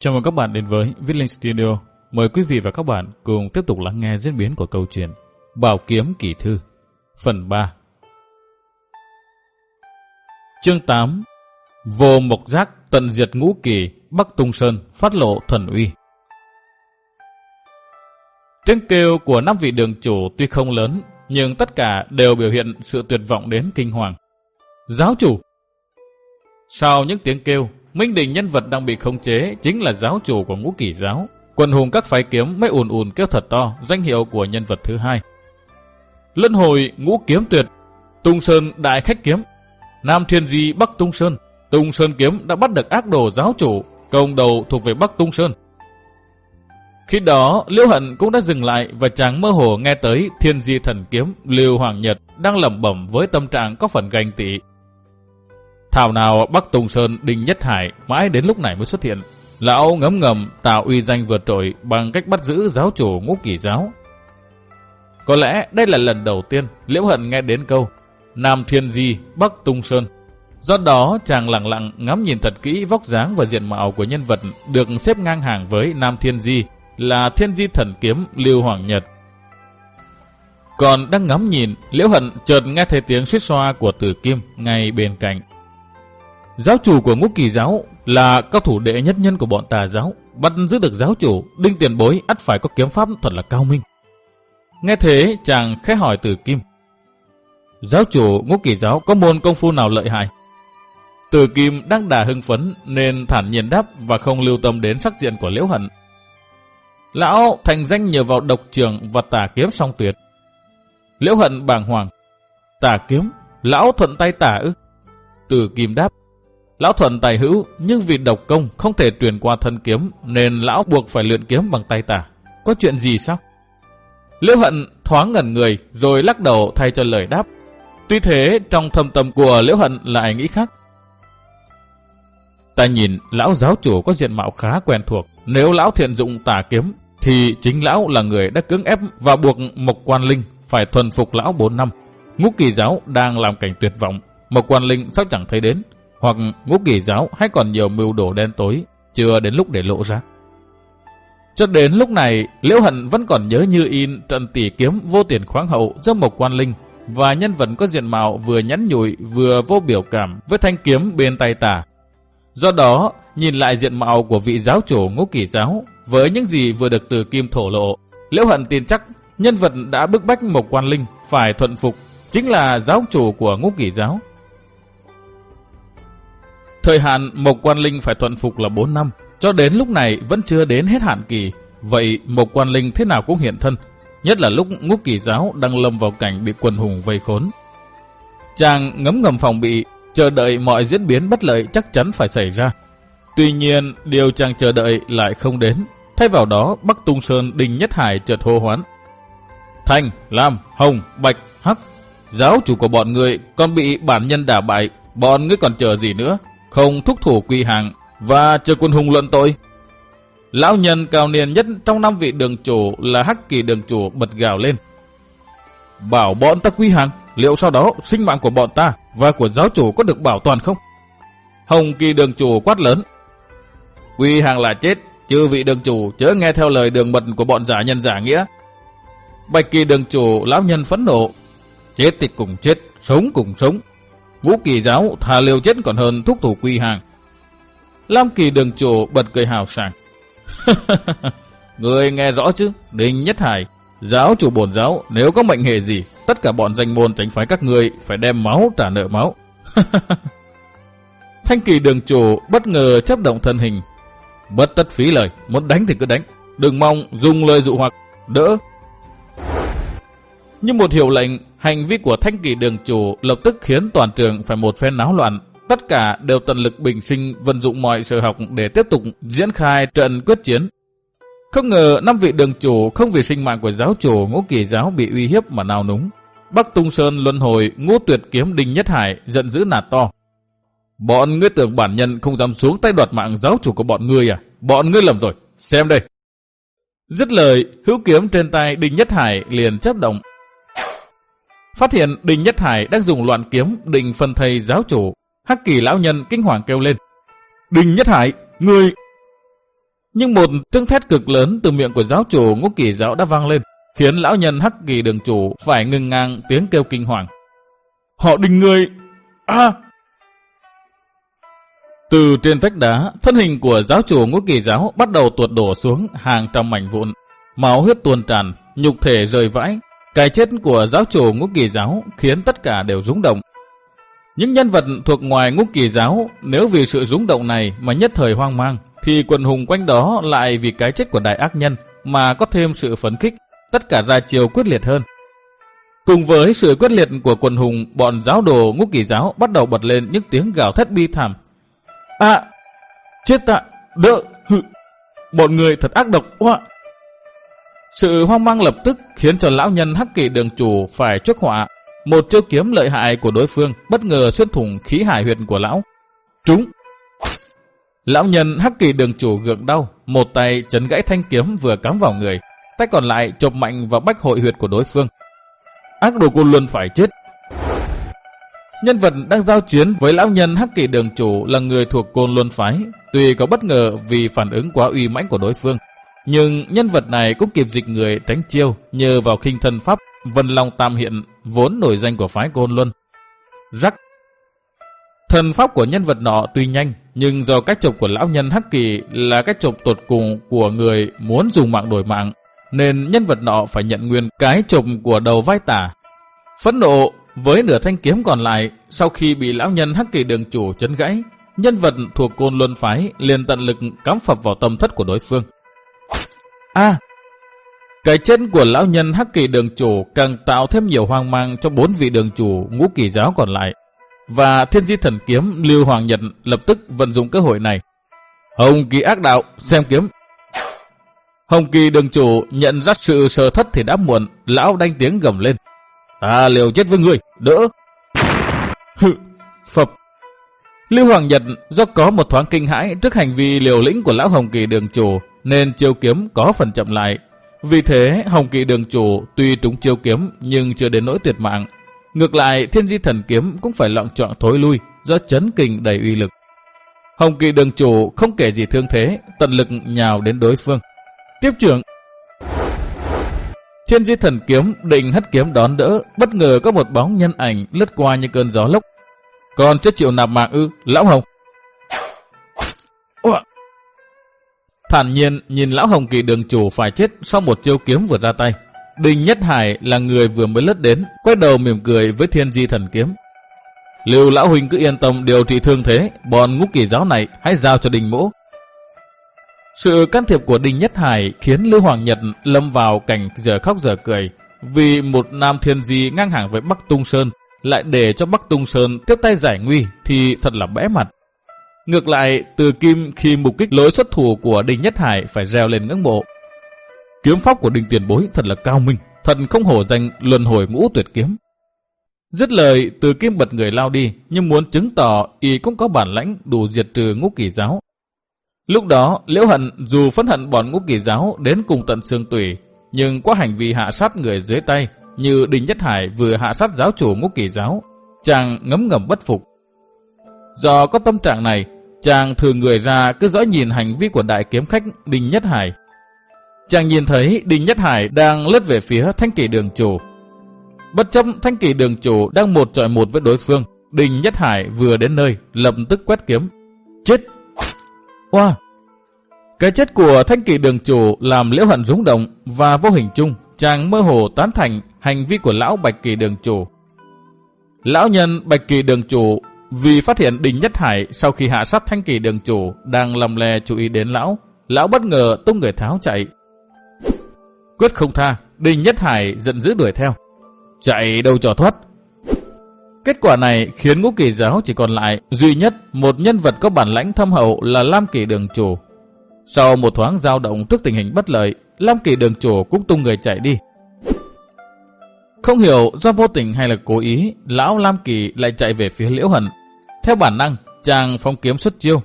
Chào mừng các bạn đến với Viết Linh Studio. Mời quý vị và các bạn cùng tiếp tục lắng nghe diễn biến của câu chuyện Bảo Kiếm Kỳ Thư, phần 3. Chương 8 Vô Mộc Giác tận diệt ngũ kỳ, Bắc Tung Sơn phát lộ thần uy. Tiếng kêu của năm vị đường chủ tuy không lớn, nhưng tất cả đều biểu hiện sự tuyệt vọng đến kinh hoàng. Giáo chủ! Sau những tiếng kêu, Minh Đình nhân vật đang bị khống chế chính là giáo chủ của ngũ kỷ giáo. Quần hùng các phái kiếm mới ùn ùn kêu thật to danh hiệu của nhân vật thứ hai. Lân hồi ngũ kiếm tuyệt, Tung Sơn đại khách kiếm, Nam Thiên Di Bắc Tung Sơn, Tung Sơn kiếm đã bắt được ác đồ giáo chủ, công đầu thuộc về Bắc Tung Sơn. Khi đó, Liễu Hận cũng đã dừng lại và chàng mơ hồ nghe tới Thiên Di Thần Kiếm liêu Hoàng Nhật đang lẩm bẩm với tâm trạng có phần ganh tị Thảo nào Bắc Tùng Sơn Đinh Nhất Hải mãi đến lúc này mới xuất hiện. Lão ngấm ngầm tạo uy danh vượt trội bằng cách bắt giữ giáo chủ ngũ kỷ giáo. Có lẽ đây là lần đầu tiên Liễu Hận nghe đến câu Nam Thiên Di, Bắc Tung Sơn. Do đó chàng lặng lặng ngắm nhìn thật kỹ vóc dáng và diện mạo của nhân vật được xếp ngang hàng với Nam Thiên Di là Thiên Di Thần Kiếm Lưu Hoàng Nhật. Còn đang ngắm nhìn, Liễu Hận chợt nghe thấy tiếng suýt xoa của Tử Kim ngay bên cạnh. Giáo chủ của ngũ kỳ giáo là cao thủ đệ nhất nhân của bọn tà giáo. Bắt giữ được giáo chủ, đinh tiền bối ắt phải có kiếm pháp thật là cao minh. Nghe thế, chàng khẽ hỏi từ kim. Giáo chủ ngũ kỳ giáo có môn công phu nào lợi hại? Từ kim đang đà hưng phấn nên thản nhiên đáp và không lưu tâm đến sắc diện của liễu hận. Lão thành danh nhờ vào độc trường và tà kiếm song tuyệt. Liễu hận bàng hoàng. Tà kiếm, lão thuận tay tả ư? Từ kim đáp. Lão thuần tài hữu, nhưng vì độc công không thể truyền qua thân kiếm, nên lão buộc phải luyện kiếm bằng tay tả. Có chuyện gì sao? Liễu hận thoáng ngẩn người, rồi lắc đầu thay cho lời đáp. Tuy thế, trong thâm tâm của Liễu hận lại nghĩ khác. Ta nhìn lão giáo chủ có diện mạo khá quen thuộc. Nếu lão thiện dụng tà kiếm, thì chính lão là người đã cưỡng ép và buộc Mộc Quan Linh phải thuần phục lão 4 năm. Ngũ kỳ giáo đang làm cảnh tuyệt vọng. Mộc Quan Linh sao chẳng thấy đến hoặc ngũ kỳ giáo hay còn nhiều mưu đồ đen tối, chưa đến lúc để lộ ra. Cho đến lúc này, Liễu Hận vẫn còn nhớ như in trận tỷ kiếm vô tiền khoáng hậu giữa Mộc Quan Linh và nhân vật có diện mạo vừa nhắn nhủi vừa vô biểu cảm với thanh kiếm bên tay tả. Do đó, nhìn lại diện mạo của vị giáo chủ ngũ kỳ giáo với những gì vừa được từ kim thổ lộ, Liễu Hận tin chắc nhân vật đã bức bách Mộc Quan Linh phải thuận phục chính là giáo chủ của ngũ kỳ giáo. Thời hạn Mộc Quan Linh phải thuận phục là 4 năm, cho đến lúc này vẫn chưa đến hết hạn kỳ. Vậy Mộc Quan Linh thế nào cũng hiện thân, nhất là lúc ngũ kỳ giáo đang lâm vào cảnh bị quần hùng vây khốn. Chàng ngấm ngầm phòng bị, chờ đợi mọi diễn biến bất lợi chắc chắn phải xảy ra. Tuy nhiên, điều chàng chờ đợi lại không đến. Thay vào đó, Bắc Tung Sơn Đình Nhất Hải chợt hô hoán. Thanh, Lam, Hồng, Bạch, Hắc, giáo chủ của bọn người còn bị bản nhân đả bại, bọn ngươi còn chờ gì nữa? Không thúc thủ quy hàng và chờ quân hùng luận tội. Lão nhân cao niên nhất trong năm vị đường chủ là Hắc Kỳ đường chủ bật gào lên. Bảo bọn ta quy hàng, liệu sau đó sinh mạng của bọn ta và của giáo chủ có được bảo toàn không? Hồng Kỳ đường chủ quát lớn. Quy hàng là chết, chứ vị đường chủ chớ nghe theo lời đường mật của bọn giả nhân giả nghĩa. Bạch Kỳ đường chủ lão nhân phẫn nộ. Chết thì cùng chết, sống cùng sống, Ngũ kỳ giáo thà liều chết còn hơn thúc thủ quy hàng. Lam kỳ đường chủ bật cười hào sảng. Người nghe rõ chứ, Đinh Nhất Hải, giáo chủ bổn giáo, nếu có mệnh hệ gì, tất cả bọn danh môn tránh phái các người phải đem máu trả nợ máu. Thanh kỳ đường chủ bất ngờ chấp động thân hình. Bất tất phí lời, muốn đánh thì cứ đánh. Đừng mong dùng lời dụ hoặc, đỡ. Như một hiệu lệnh, Hành vi của thanh kỳ đường chủ lập tức khiến toàn trường phải một phen náo loạn. Tất cả đều tận lực bình sinh vận dụng mọi sở học để tiếp tục diễn khai trận quyết chiến. Không ngờ năm vị đường chủ không vì sinh mạng của giáo chủ ngũ kỳ giáo bị uy hiếp mà nào núng. Bắc Tung Sơn luân hồi ngũ tuyệt kiếm Đinh Nhất Hải giận dữ nạt to. Bọn ngươi tưởng bản nhân không dám xuống tay đoạt mạng giáo chủ của bọn ngươi à? Bọn ngươi lầm rồi, xem đây. Dứt lời, hữu kiếm trên tay Đinh Nhất Hải liền chấp động Phát hiện Đinh Nhất Hải đang dùng loạn kiếm định phân thầy giáo chủ. Hắc kỳ lão nhân kinh hoàng kêu lên. Đinh Nhất Hải, người... Nhưng một tiếng thét cực lớn từ miệng của giáo chủ ngũ kỳ giáo đã vang lên, khiến lão nhân hắc kỳ đường chủ phải ngừng ngang tiếng kêu kinh hoàng. Họ đình người... À! Từ trên vách đá, thân hình của giáo chủ ngũ kỳ giáo bắt đầu tuột đổ xuống hàng trăm mảnh vụn. Máu huyết tuôn tràn, nhục thể rời vãi. Cái chết của giáo chủ ngũ kỳ giáo khiến tất cả đều rúng động. Những nhân vật thuộc ngoài ngũ kỳ giáo nếu vì sự rúng động này mà nhất thời hoang mang, thì quần hùng quanh đó lại vì cái chết của đại ác nhân mà có thêm sự phấn khích, tất cả ra chiều quyết liệt hơn. Cùng với sự quyết liệt của quần hùng, bọn giáo đồ ngũ kỳ giáo bắt đầu bật lên những tiếng gào thét bi thảm. À, chết tạ, đỡ, hự, bọn người thật ác độc, hoa. Sự hoang mang lập tức khiến cho lão nhân hắc kỳ đường chủ phải chuốc họa. Một chiêu kiếm lợi hại của đối phương bất ngờ xuyên thủng khí hải huyệt của lão. Trúng! Lão nhân hắc kỳ đường chủ gượng đau, một tay chấn gãy thanh kiếm vừa cắm vào người, tay còn lại chộp mạnh vào bách hội huyệt của đối phương. Ác đồ côn luôn phải chết. Nhân vật đang giao chiến với lão nhân hắc kỳ đường chủ là người thuộc côn luân phái, tuy có bất ngờ vì phản ứng quá uy mãnh của đối phương, nhưng nhân vật này cũng kịp dịch người tránh chiêu nhờ vào khinh thân pháp Vân Long Tam Hiện vốn nổi danh của phái Côn Luân. Rắc Thần pháp của nhân vật nọ tuy nhanh, nhưng do cách chụp của lão nhân Hắc Kỳ là cách chụp tột cùng của người muốn dùng mạng đổi mạng, nên nhân vật nọ phải nhận nguyên cái chụp của đầu vai tả. Phẫn nộ với nửa thanh kiếm còn lại, sau khi bị lão nhân Hắc Kỳ đường chủ chấn gãy, nhân vật thuộc côn luân phái liền tận lực cắm phập vào tâm thất của đối phương. A, cái chết của lão nhân Hắc Kỳ đường chủ càng tạo thêm nhiều hoang mang cho bốn vị đường chủ ngũ kỳ giáo còn lại. Và thiên di thần kiếm Lưu Hoàng Nhật lập tức vận dụng cơ hội này. Hồng Kỳ ác đạo, xem kiếm. Hồng Kỳ đường chủ nhận ra sự sơ thất thì đã muộn, lão đanh tiếng gầm lên. Ta liều chết với người, đỡ. Hự, phập. Lưu Hoàng Nhật do có một thoáng kinh hãi trước hành vi liều lĩnh của lão Hồng Kỳ đường chủ, nên chiêu kiếm có phần chậm lại. Vì thế, Hồng Kỳ đường chủ tuy trúng chiêu kiếm nhưng chưa đến nỗi tuyệt mạng. Ngược lại, thiên di thần kiếm cũng phải lọng chọn thối lui do chấn kình đầy uy lực. Hồng Kỳ đường chủ không kể gì thương thế, tận lực nhào đến đối phương. Tiếp trưởng Thiên di thần kiếm định hất kiếm đón đỡ, bất ngờ có một bóng nhân ảnh lướt qua như cơn gió lốc. Còn chưa chịu nạp mạng ư, lão hồng. Thản nhiên nhìn lão hồng kỳ đường chủ phải chết sau một chiêu kiếm vừa ra tay. Đinh Nhất Hải là người vừa mới lướt đến, quay đầu mỉm cười với thiên di thần kiếm. Lưu lão huynh cứ yên tâm điều trị thương thế, bọn ngũ kỳ giáo này hãy giao cho đình mũ. Sự can thiệp của Đinh Nhất Hải khiến Lưu Hoàng Nhật lâm vào cảnh giờ khóc giờ cười, vì một nam thiên di ngang hàng với Bắc Tung Sơn lại để cho Bắc Tung Sơn tiếp tay giải nguy thì thật là bẽ mặt. Ngược lại, từ kim khi mục kích lối xuất thủ của Đinh Nhất Hải phải reo lên ngưỡng mộ. Kiếm pháp của Đinh Tiền Bối thật là cao minh, thật không hổ danh luân hồi ngũ tuyệt kiếm. Dứt lời, từ kim bật người lao đi, nhưng muốn chứng tỏ y cũng có bản lãnh đủ diệt trừ ngũ kỳ giáo. Lúc đó, Liễu Hận dù phẫn hận bọn ngũ kỳ giáo đến cùng tận xương tủy, nhưng qua hành vi hạ sát người dưới tay, như Đinh Nhất Hải vừa hạ sát giáo chủ ngũ kỳ giáo, chàng ngấm ngầm bất phục. Do có tâm trạng này, chàng thường người ra cứ dõi nhìn hành vi của đại kiếm khách Đinh Nhất Hải. Chàng nhìn thấy Đinh Nhất Hải đang lướt về phía thanh kỳ đường chủ. Bất chấp thanh kỳ đường chủ đang một trọi một với đối phương, Đinh Nhất Hải vừa đến nơi, lập tức quét kiếm. Chết! Wow! Cái chết của thanh kỳ đường chủ làm liễu hận rúng động và vô hình chung chàng mơ hồ tán thành hành vi của lão Bạch Kỳ đường chủ. Lão nhân Bạch Kỳ đường chủ vì phát hiện Đinh Nhất Hải sau khi hạ sát thanh kỳ đường chủ đang lầm lè chú ý đến lão, lão bất ngờ tung người tháo chạy. Quyết không tha, Đinh Nhất Hải giận dữ đuổi theo. Chạy đâu cho thoát. Kết quả này khiến ngũ kỳ giáo chỉ còn lại duy nhất một nhân vật có bản lãnh thâm hậu là Lam Kỳ Đường Chủ. Sau một thoáng dao động trước tình hình bất lợi, Lam Kỳ Đường Chủ cũng tung người chạy đi. Không hiểu do vô tình hay là cố ý, lão Lam Kỳ lại chạy về phía Liễu Hận. Theo bản năng, chàng phong kiếm xuất chiêu.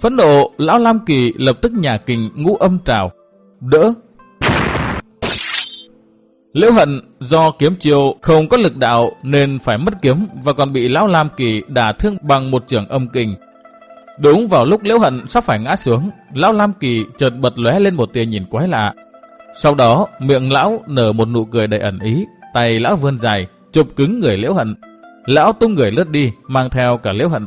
Phấn nộ, lão Lam Kỳ lập tức nhà kình ngũ âm trào. Đỡ. Liễu Hận do kiếm chiêu không có lực đạo nên phải mất kiếm và còn bị lão Lam Kỳ đả thương bằng một trường âm kình. Đúng vào lúc Liễu Hận sắp phải ngã xuống, lão Lam Kỳ chợt bật lóe lên một tia nhìn quái lạ. Sau đó, miệng lão nở một nụ cười đầy ẩn ý, tay lão vươn dài, chụp cứng người Liễu Hận. Lão tung người lướt đi, mang theo cả Liễu Hận.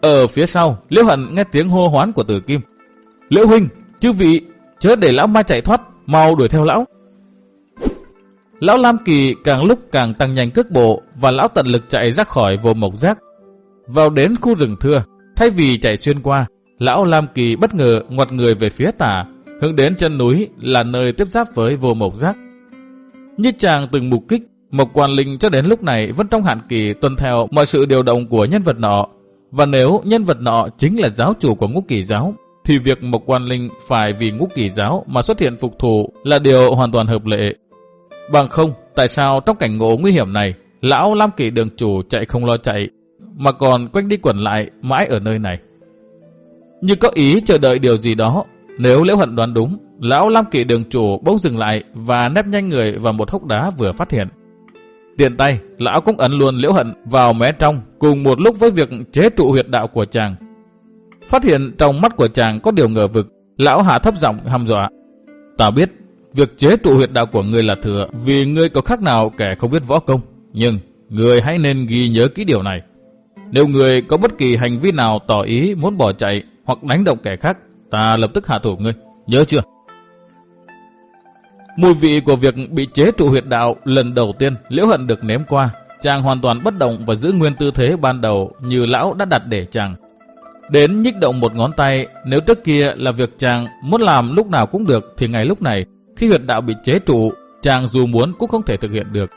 Ở phía sau, Liễu Hận nghe tiếng hô hoán của Tử Kim. Liễu huynh, chư vị, chớ để lão ma chạy thoát, mau đuổi theo lão. Lão Lam Kỳ càng lúc càng tăng nhanh cước bộ và lão tận lực chạy ra khỏi vô mộc giác. Vào đến khu rừng thưa, thay vì chạy xuyên qua, lão Lam Kỳ bất ngờ ngoặt người về phía tả, hướng đến chân núi là nơi tiếp giáp với vô mộc giác. Như chàng từng mục kích, Mộc Quan Linh cho đến lúc này vẫn trong hạn kỳ tuân theo mọi sự điều động của nhân vật nọ. Và nếu nhân vật nọ chính là giáo chủ của ngũ kỳ giáo, thì việc Mộc Quan Linh phải vì ngũ kỳ giáo mà xuất hiện phục thù là điều hoàn toàn hợp lệ. Bằng không, tại sao trong cảnh ngộ nguy hiểm này, lão Lam Kỳ đường chủ chạy không lo chạy, mà còn quanh đi quẩn lại mãi ở nơi này? Như có ý chờ đợi điều gì đó, nếu Liễu Hận đoán đúng, lão Lam kỵ đường chủ bỗng dừng lại và nép nhanh người vào một hốc đá vừa phát hiện. Tiện tay, lão cũng ấn luôn Liễu Hận vào mé trong cùng một lúc với việc chế trụ huyệt đạo của chàng. Phát hiện trong mắt của chàng có điều ngờ vực, lão hạ thấp giọng hăm dọa. Ta biết, việc chế trụ huyệt đạo của ngươi là thừa vì ngươi có khác nào kẻ không biết võ công. Nhưng, ngươi hãy nên ghi nhớ kỹ điều này. Nếu người có bất kỳ hành vi nào tỏ ý muốn bỏ chạy hoặc đánh động kẻ khác, ta lập tức hạ thủ ngươi. Nhớ chưa? Mùi vị của việc bị chế trụ huyệt đạo lần đầu tiên Liễu Hận được ném qua. Chàng hoàn toàn bất động và giữ nguyên tư thế ban đầu như lão đã đặt để chàng. Đến nhích động một ngón tay, nếu trước kia là việc chàng muốn làm lúc nào cũng được thì ngày lúc này, khi huyệt đạo bị chế trụ, chàng dù muốn cũng không thể thực hiện được.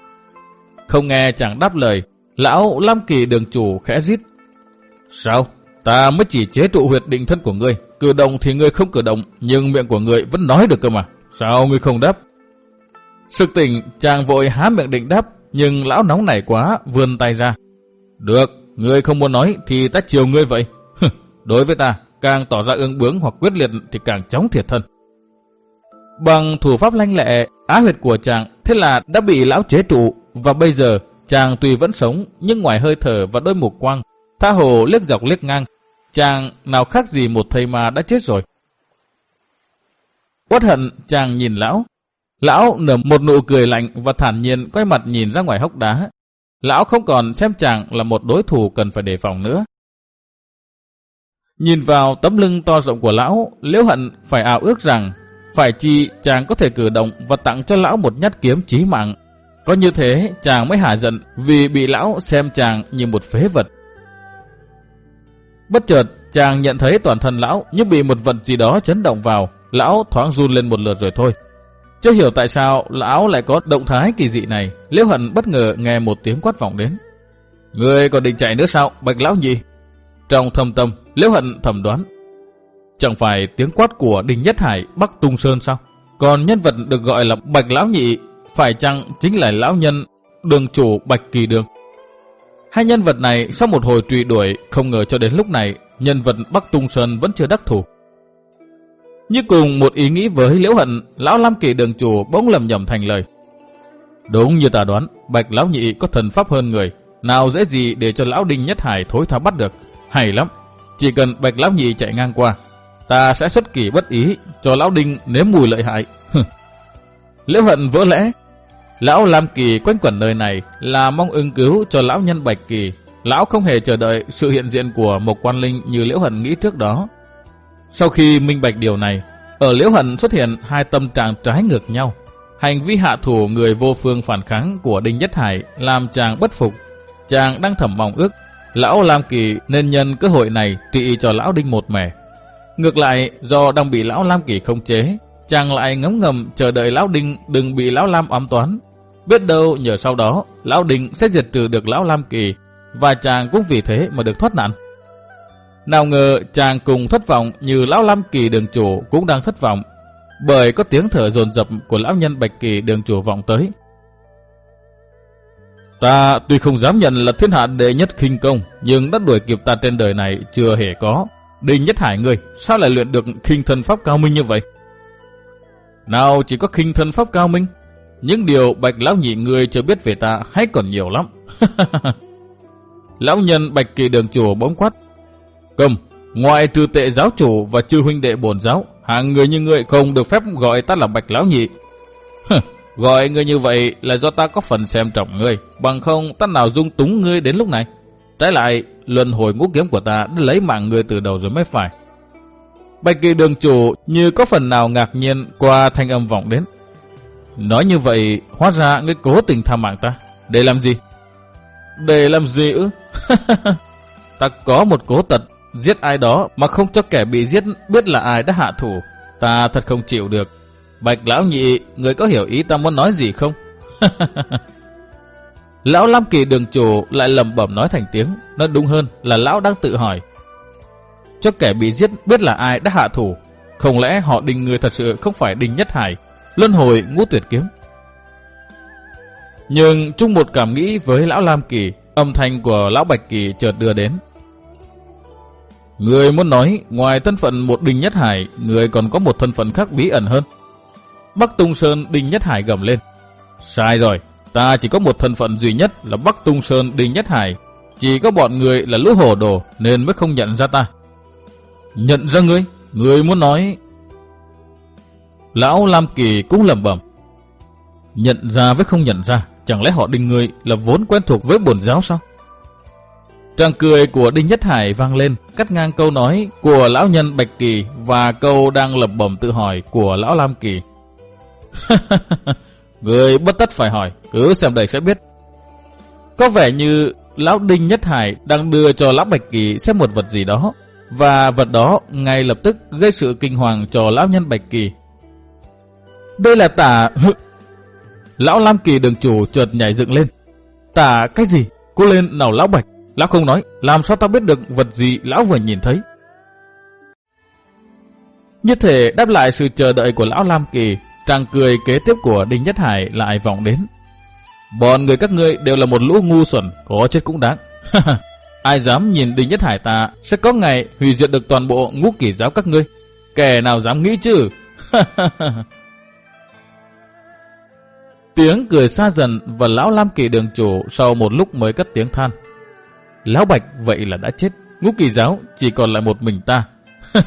Không nghe chàng đáp lời, lão Lam Kỳ đường chủ khẽ rít. Sao? Ta mới chỉ chế trụ huyệt định thân của ngươi, cử động thì ngươi không cử động, nhưng miệng của ngươi vẫn nói được cơ mà. Sao ngươi không đáp? Sực tỉnh, chàng vội há miệng định đáp, nhưng lão nóng nảy quá, vươn tay ra. Được, ngươi không muốn nói thì ta chiều ngươi vậy. Đối với ta, càng tỏ ra ương bướng hoặc quyết liệt thì càng chóng thiệt thân. Bằng thủ pháp lanh lẹ, á huyệt của chàng thế là đã bị lão chế trụ và bây giờ chàng tuy vẫn sống nhưng ngoài hơi thở và đôi mục quang, tha hồ liếc dọc liếc ngang, chàng nào khác gì một thầy ma đã chết rồi. Quất hận chàng nhìn lão. Lão nở một nụ cười lạnh và thản nhiên quay mặt nhìn ra ngoài hốc đá. Lão không còn xem chàng là một đối thủ cần phải đề phòng nữa. Nhìn vào tấm lưng to rộng của lão, liễu hận phải ảo ước rằng phải chi chàng có thể cử động và tặng cho lão một nhát kiếm chí mạng. Có như thế chàng mới hả giận vì bị lão xem chàng như một phế vật. Bất chợt chàng nhận thấy toàn thân lão như bị một vật gì đó chấn động vào, lão thoáng run lên một lượt rồi thôi. Chưa hiểu tại sao lão lại có động thái kỳ dị này, liễu hận bất ngờ nghe một tiếng quát vọng đến. Người còn định chạy nữa sao, bạch lão nhỉ? Trong thâm tâm, liễu hận thầm đoán. Chẳng phải tiếng quát của Đinh Nhất Hải Bắc Tung Sơn sao? Còn nhân vật được gọi là Bạch Lão Nhị phải chăng chính là lão nhân đường chủ Bạch Kỳ Đường? Hai nhân vật này sau một hồi truy đuổi không ngờ cho đến lúc này nhân vật Bắc Tung Sơn vẫn chưa đắc thủ. Như cùng một ý nghĩ với Liễu Hận, Lão Lam Kỳ đường chủ bỗng lầm nhầm thành lời. Đúng như ta đoán, Bạch Lão Nhị có thần pháp hơn người, nào dễ gì để cho Lão Đinh Nhất Hải thối tháo bắt được. Hay lắm, chỉ cần Bạch Lão Nhị chạy ngang qua, ta sẽ xuất kỳ bất ý cho Lão Đinh nếm mùi lợi hại. Liễu Hận vỡ lẽ, Lão Lam Kỳ quanh quẩn nơi này là mong ứng cứu cho Lão Nhân Bạch Kỳ. Lão không hề chờ đợi sự hiện diện của một quan linh như Liễu Hận nghĩ trước đó. Sau khi minh bạch điều này, ở Liễu Hận xuất hiện hai tâm trạng trái ngược nhau. Hành vi hạ thủ người vô phương phản kháng của Đinh Nhất Hải làm chàng bất phục. Chàng đang thầm mong ước, lão Lam Kỳ nên nhân cơ hội này trị cho lão Đinh một mẻ. Ngược lại, do đang bị lão Lam Kỳ không chế, chàng lại ngấm ngầm chờ đợi lão Đinh đừng bị lão Lam ám toán. Biết đâu nhờ sau đó, lão đình sẽ diệt trừ được lão Lam Kỳ, và chàng cũng vì thế mà được thoát nạn. Nào ngờ chàng cùng thất vọng như lão Lam Kỳ đường chủ cũng đang thất vọng, bởi có tiếng thở dồn dập của lão nhân Bạch Kỳ đường chủ vọng tới. Ta tuy không dám nhận là thiên hạ đệ nhất khinh công, nhưng đã đuổi kịp ta trên đời này chưa hề có. Đinh Nhất Hải ngươi, sao lại luyện được khinh thân pháp cao minh như vậy? Nào chỉ có khinh thân pháp cao minh, những điều bạch lão nhị người chưa biết về ta hay còn nhiều lắm. lão nhân Bạch Kỳ đường chủ bỗng quát, Cầm, ngoại trừ tệ giáo chủ và chư huynh đệ bổn giáo, hàng người như ngươi không được phép gọi ta là bạch lão nhị. gọi ngươi như vậy là do ta có phần xem trọng ngươi, bằng không ta nào dung túng ngươi đến lúc này. Trái lại, luân hồi ngũ kiếm của ta đã lấy mạng ngươi từ đầu rồi mới phải. Bạch kỳ đường chủ như có phần nào ngạc nhiên qua thanh âm vọng đến. Nói như vậy, hóa ra ngươi cố tình tha mạng ta. Để làm gì? Để làm gì ư? ta có một cố tật, giết ai đó mà không cho kẻ bị giết biết là ai đã hạ thủ. Ta thật không chịu được. Bạch lão nhị, người có hiểu ý ta muốn nói gì không? lão Lam Kỳ đường chủ lại lầm bẩm nói thành tiếng. Nói đúng hơn là lão đang tự hỏi. Cho kẻ bị giết biết là ai đã hạ thủ. Không lẽ họ đình người thật sự không phải đình nhất hải, luân hồi ngũ tuyệt kiếm? Nhưng chung một cảm nghĩ với lão Lam Kỳ, âm thanh của lão Bạch Kỳ chợt đưa đến. Người muốn nói, ngoài thân phận một đình Nhất Hải, người còn có một thân phận khác bí ẩn hơn. Bắc Tung Sơn đình Nhất Hải gầm lên. Sai rồi, ta chỉ có một thân phận duy nhất là Bắc Tung Sơn đình Nhất Hải. Chỉ có bọn người là lũ hổ đồ nên mới không nhận ra ta. Nhận ra ngươi, ngươi muốn nói... Lão Lam Kỳ cũng lầm bẩm. Nhận ra với không nhận ra, Chẳng lẽ họ đình người là vốn quen thuộc với bổn giáo sao? Tràng cười của Đinh Nhất Hải vang lên, cắt ngang câu nói của lão nhân Bạch Kỳ và câu đang lập bẩm tự hỏi của lão Lam Kỳ. người bất tất phải hỏi, cứ xem đây sẽ biết. Có vẻ như lão Đinh Nhất Hải đang đưa cho lão Bạch Kỳ xem một vật gì đó, và vật đó ngay lập tức gây sự kinh hoàng cho lão nhân Bạch Kỳ. Đây là tả Lão Lam Kỳ đường chủ chợt nhảy dựng lên. Tả cái gì? Cô lên nào lão Bạch. Lão không nói, làm sao ta biết được vật gì lão vừa nhìn thấy. Như thể đáp lại sự chờ đợi của lão Lam Kỳ, tràng cười kế tiếp của Đinh Nhất Hải lại vọng đến. Bọn người các ngươi đều là một lũ ngu xuẩn, có chết cũng đáng. Ai dám nhìn Đinh Nhất Hải ta sẽ có ngày hủy diệt được toàn bộ ngũ kỷ giáo các ngươi. Kẻ nào dám nghĩ chứ? Tiếng cười xa dần và lão Lam Kỳ đường chủ sau một lúc mới cất tiếng than. Lão Bạch vậy là đã chết, ngũ kỳ giáo chỉ còn lại một mình ta.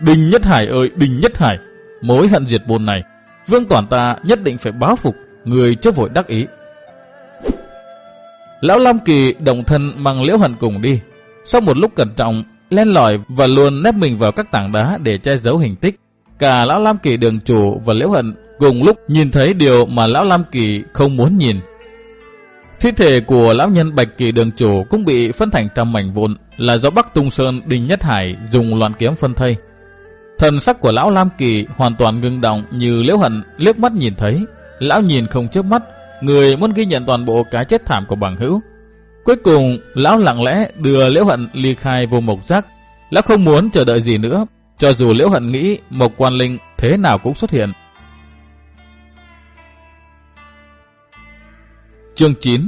Đình Nhất Hải ơi, Đình Nhất Hải, mối hận diệt buồn này, vương toàn ta nhất định phải báo phục, người chưa vội đắc ý. Lão Lam Kỳ đồng thân mang liễu hận cùng đi. Sau một lúc cẩn trọng, len lỏi và luôn nép mình vào các tảng đá để che giấu hình tích. Cả Lão Lam Kỳ đường chủ và liễu hận cùng lúc nhìn thấy điều mà Lão Lam Kỳ không muốn nhìn. Thi thể của lão nhân Bạch Kỳ đường chủ cũng bị phân thành trăm mảnh vụn là do Bắc Tung Sơn Đinh Nhất Hải dùng loạn kiếm phân thây. Thần sắc của lão Lam Kỳ hoàn toàn ngưng động như liễu hận liếc mắt nhìn thấy. Lão nhìn không chớp mắt, người muốn ghi nhận toàn bộ cái chết thảm của bằng hữu. Cuối cùng, lão lặng lẽ đưa liễu hận ly khai vô mộc giác. Lão không muốn chờ đợi gì nữa, cho dù liễu hận nghĩ mộc quan linh thế nào cũng xuất hiện. Chương 9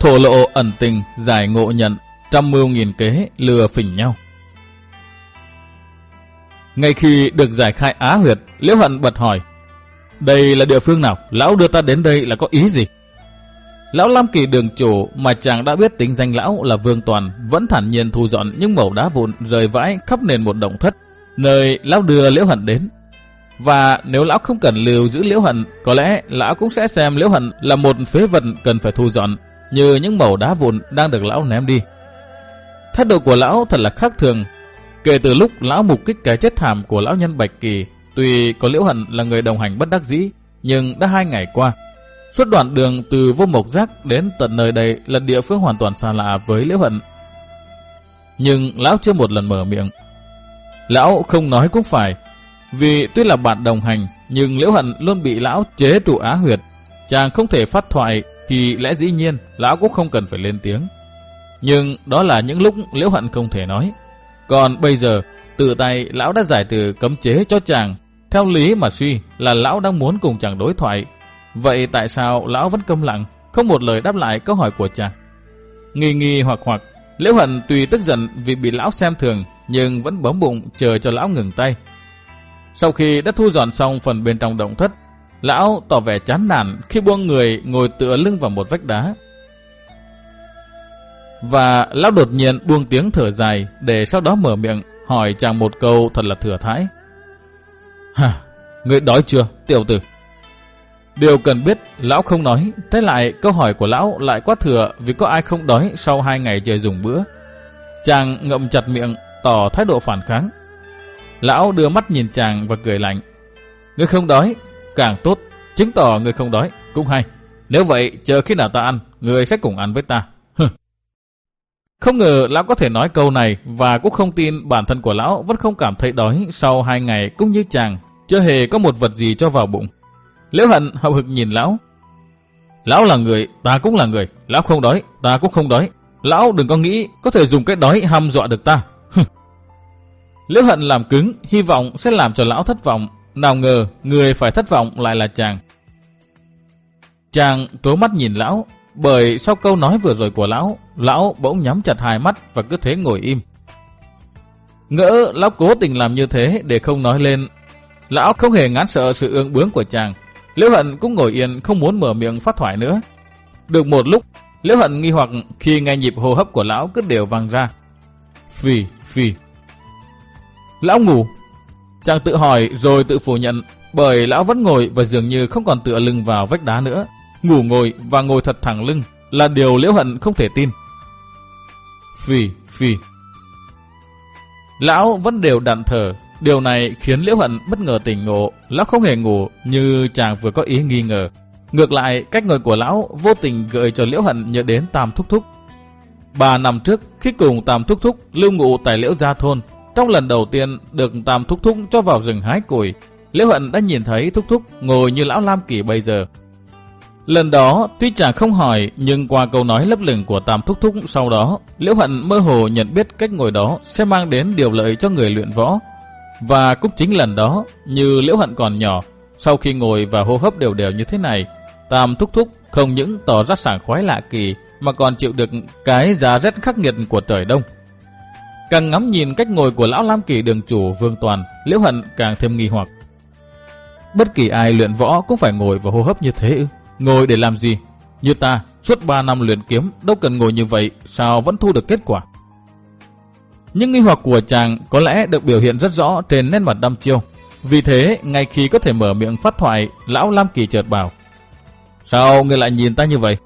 Thổ lộ ẩn tình, giải ngộ nhận, trăm mưu nghìn kế, lừa phỉnh nhau. Ngay khi được giải khai á huyệt, Liễu Hận bật hỏi, đây là địa phương nào? Lão đưa ta đến đây là có ý gì? Lão Lam Kỳ đường chủ mà chàng đã biết tính danh lão là Vương Toàn vẫn thản nhiên thu dọn những mẩu đá vụn rời vãi khắp nền một động thất, nơi lão đưa Liễu Hận đến. Và nếu lão không cần lưu giữ liễu hận, có lẽ lão cũng sẽ xem liễu hận là một phế vật cần phải thu dọn, như những mẩu đá vụn đang được lão ném đi. Thái độ của lão thật là khác thường. Kể từ lúc lão mục kích cái chết thảm của lão nhân Bạch Kỳ, tuy có liễu hận là người đồng hành bất đắc dĩ, nhưng đã hai ngày qua, suốt đoạn đường từ vô mộc giác đến tận nơi đây là địa phương hoàn toàn xa lạ với liễu hận. Nhưng lão chưa một lần mở miệng. Lão không nói cũng phải, vì tuy là bạn đồng hành, nhưng Liễu Hận luôn bị lão chế trụ á huyệt. Chàng không thể phát thoại thì lẽ dĩ nhiên lão cũng không cần phải lên tiếng. Nhưng đó là những lúc Liễu Hận không thể nói. Còn bây giờ, tự tay lão đã giải trừ cấm chế cho chàng. Theo lý mà suy là lão đang muốn cùng chàng đối thoại. Vậy tại sao lão vẫn câm lặng, không một lời đáp lại câu hỏi của chàng? Nghi nghi hoặc hoặc, Liễu Hận tùy tức giận vì bị lão xem thường, nhưng vẫn bấm bụng chờ cho lão ngừng tay. Sau khi đã thu dọn xong phần bên trong động thất, lão tỏ vẻ chán nản khi buông người ngồi tựa lưng vào một vách đá. Và lão đột nhiên buông tiếng thở dài để sau đó mở miệng hỏi chàng một câu thật là thừa thãi. Hả, người đói chưa, tiểu tử? Điều cần biết, lão không nói, trái lại câu hỏi của lão lại quá thừa vì có ai không đói sau hai ngày trời dùng bữa. Chàng ngậm chặt miệng, tỏ thái độ phản kháng. Lão đưa mắt nhìn chàng và cười lạnh. Ngươi không đói, càng tốt, chứng tỏ ngươi không đói, cũng hay. Nếu vậy, chờ khi nào ta ăn, ngươi sẽ cùng ăn với ta. Không ngờ lão có thể nói câu này và cũng không tin bản thân của lão vẫn không cảm thấy đói sau hai ngày cũng như chàng, chưa hề có một vật gì cho vào bụng. Liễu hận hậu hực nhìn lão. Lão là người, ta cũng là người, lão không đói, ta cũng không đói. Lão đừng có nghĩ có thể dùng cái đói hăm dọa được ta. Liễu hận làm cứng, hy vọng sẽ làm cho lão thất vọng. Nào ngờ, người phải thất vọng lại là chàng. Chàng trố mắt nhìn lão, bởi sau câu nói vừa rồi của lão, lão bỗng nhắm chặt hai mắt và cứ thế ngồi im. Ngỡ lão cố tình làm như thế để không nói lên. Lão không hề ngán sợ sự ương bướng của chàng. Liễu hận cũng ngồi yên không muốn mở miệng phát thoại nữa. Được một lúc, Liễu hận nghi hoặc khi nghe nhịp hô hấp của lão cứ đều vang ra. Phì, phì. Lão ngủ. Chàng tự hỏi rồi tự phủ nhận bởi lão vẫn ngồi và dường như không còn tựa lưng vào vách đá nữa ngủ ngồi và ngồi thật thẳng lưng là điều liễu hận không thể tin. Phì, phì. Lão vẫn đều đặn thở, điều này khiến liễu hận bất ngờ tỉnh ngộ, lão không hề ngủ như chàng vừa có ý nghi ngờ. Ngược lại, cách ngồi của lão vô tình gợi cho liễu hận nhớ đến Tam Thúc Thúc. bà năm trước, khi cùng Tam Thúc Thúc lưu ngụ tại liễu gia thôn, trong lần đầu tiên được Tam Thúc Thúc cho vào rừng hái củi, liễu hận đã nhìn thấy Thúc Thúc ngồi như lão Lam Kỳ bây giờ, Lần đó, tuy chàng không hỏi, nhưng qua câu nói lấp lửng của Tam Thúc Thúc sau đó, Liễu Hận mơ hồ nhận biết cách ngồi đó sẽ mang đến điều lợi cho người luyện võ. Và cũng chính lần đó, như Liễu Hận còn nhỏ, sau khi ngồi và hô hấp đều đều như thế này, Tam Thúc Thúc không những tỏ ra sảng khoái lạ kỳ, mà còn chịu được cái giá rét khắc nghiệt của trời đông. Càng ngắm nhìn cách ngồi của lão Lam Kỳ đường chủ Vương Toàn, Liễu Hận càng thêm nghi hoặc. Bất kỳ ai luyện võ cũng phải ngồi và hô hấp như thế ư? Ngồi để làm gì? Như ta, suốt 3 năm luyện kiếm, đâu cần ngồi như vậy, sao vẫn thu được kết quả? Nhưng nghi hoặc của chàng có lẽ được biểu hiện rất rõ trên nét mặt đăm chiêu. Vì thế, ngay khi có thể mở miệng phát thoại, lão Lam Kỳ chợt bảo. Sao người lại nhìn ta như vậy?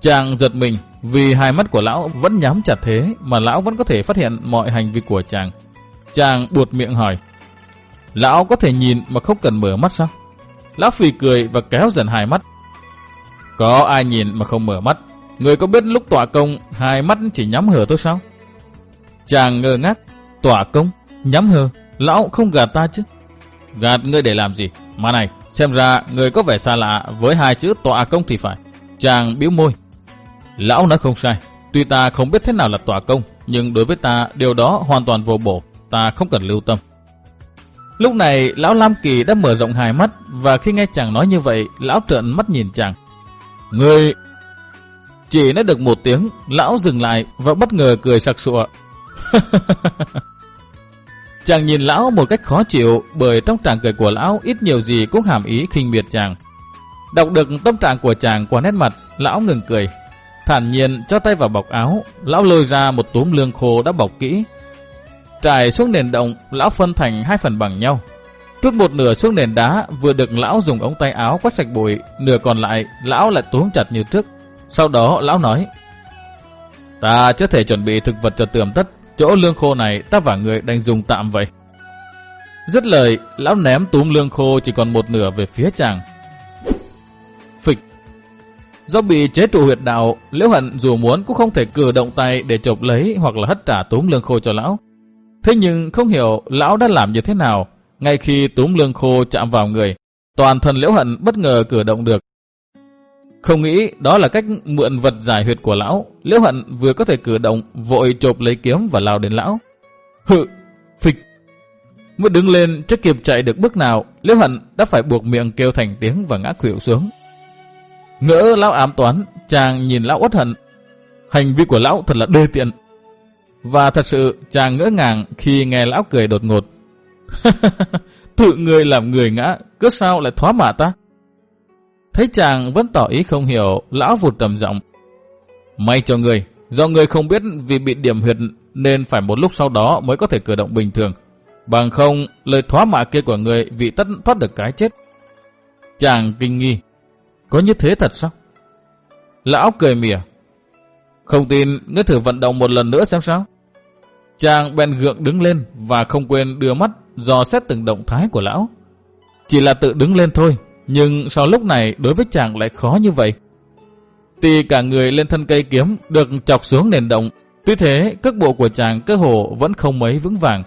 Chàng giật mình vì hai mắt của lão vẫn nhắm chặt thế mà lão vẫn có thể phát hiện mọi hành vi của chàng. Chàng buột miệng hỏi. Lão có thể nhìn mà không cần mở mắt sao? Lão phì cười và kéo dần hai mắt có ai nhìn mà không mở mắt. Người có biết lúc tỏa công, hai mắt chỉ nhắm hờ thôi sao? Chàng ngơ ngác, tỏa công, nhắm hờ, lão không gạt ta chứ. Gạt ngươi để làm gì? Mà này, xem ra người có vẻ xa lạ với hai chữ tỏa công thì phải. Chàng biếu môi. Lão nói không sai, tuy ta không biết thế nào là tòa công, nhưng đối với ta điều đó hoàn toàn vô bổ, ta không cần lưu tâm. Lúc này, lão Lam Kỳ đã mở rộng hai mắt và khi nghe chàng nói như vậy, lão trợn mắt nhìn chàng. Người... Chỉ nói được một tiếng, lão dừng lại và bất ngờ cười sặc sụa. chàng nhìn lão một cách khó chịu bởi trong trạng cười của lão ít nhiều gì cũng hàm ý khinh miệt chàng. Đọc được tâm trạng của chàng qua nét mặt, lão ngừng cười. Thản nhiên cho tay vào bọc áo, lão lôi ra một túm lương khô đã bọc kỹ. Trải xuống nền động, lão phân thành hai phần bằng nhau, Trút một nửa xuống nền đá vừa được lão dùng ống tay áo quét sạch bụi, nửa còn lại lão lại túm chặt như trước. Sau đó lão nói, Ta chưa thể chuẩn bị thực vật cho tường tất, chỗ lương khô này ta và người đang dùng tạm vậy. Dứt lời, lão ném túm lương khô chỉ còn một nửa về phía chàng. Do bị chế trụ huyệt đạo, liễu hận dù muốn cũng không thể cử động tay để chộp lấy hoặc là hất trả túm lương khô cho lão. Thế nhưng không hiểu lão đã làm như thế nào, ngay khi túm lương khô chạm vào người, toàn thân liễu hận bất ngờ cử động được. Không nghĩ đó là cách mượn vật giải huyệt của lão, liễu hận vừa có thể cử động, vội chộp lấy kiếm và lao đến lão. Hự, phịch. Mới đứng lên chưa kịp chạy được bước nào, liễu hận đã phải buộc miệng kêu thành tiếng và ngã khuỵu xuống. Ngỡ lão ám toán, chàng nhìn lão uất hận. Hành vi của lão thật là đê tiện. Và thật sự chàng ngỡ ngàng khi nghe lão cười đột ngột Tự người làm người ngã, cứ sao lại thoá mạ ta? Thấy chàng vẫn tỏ ý không hiểu, lão vụt trầm giọng. May cho người, Do người không biết vì bị điểm huyệt nên phải một lúc sau đó mới có thể cử động bình thường. Bằng không, lời thoá mạ kia của người vị tất thoát được cái chết. Chàng kinh nghi. Có như thế thật sao? Lão cười mỉa. Không tin, ngươi thử vận động một lần nữa xem sao. Chàng bèn gượng đứng lên và không quên đưa mắt dò xét từng động thái của lão. Chỉ là tự đứng lên thôi, nhưng sau lúc này đối với chàng lại khó như vậy? tì cả người lên thân cây kiếm được chọc xuống nền động, tuy thế cước bộ của chàng cơ hồ vẫn không mấy vững vàng.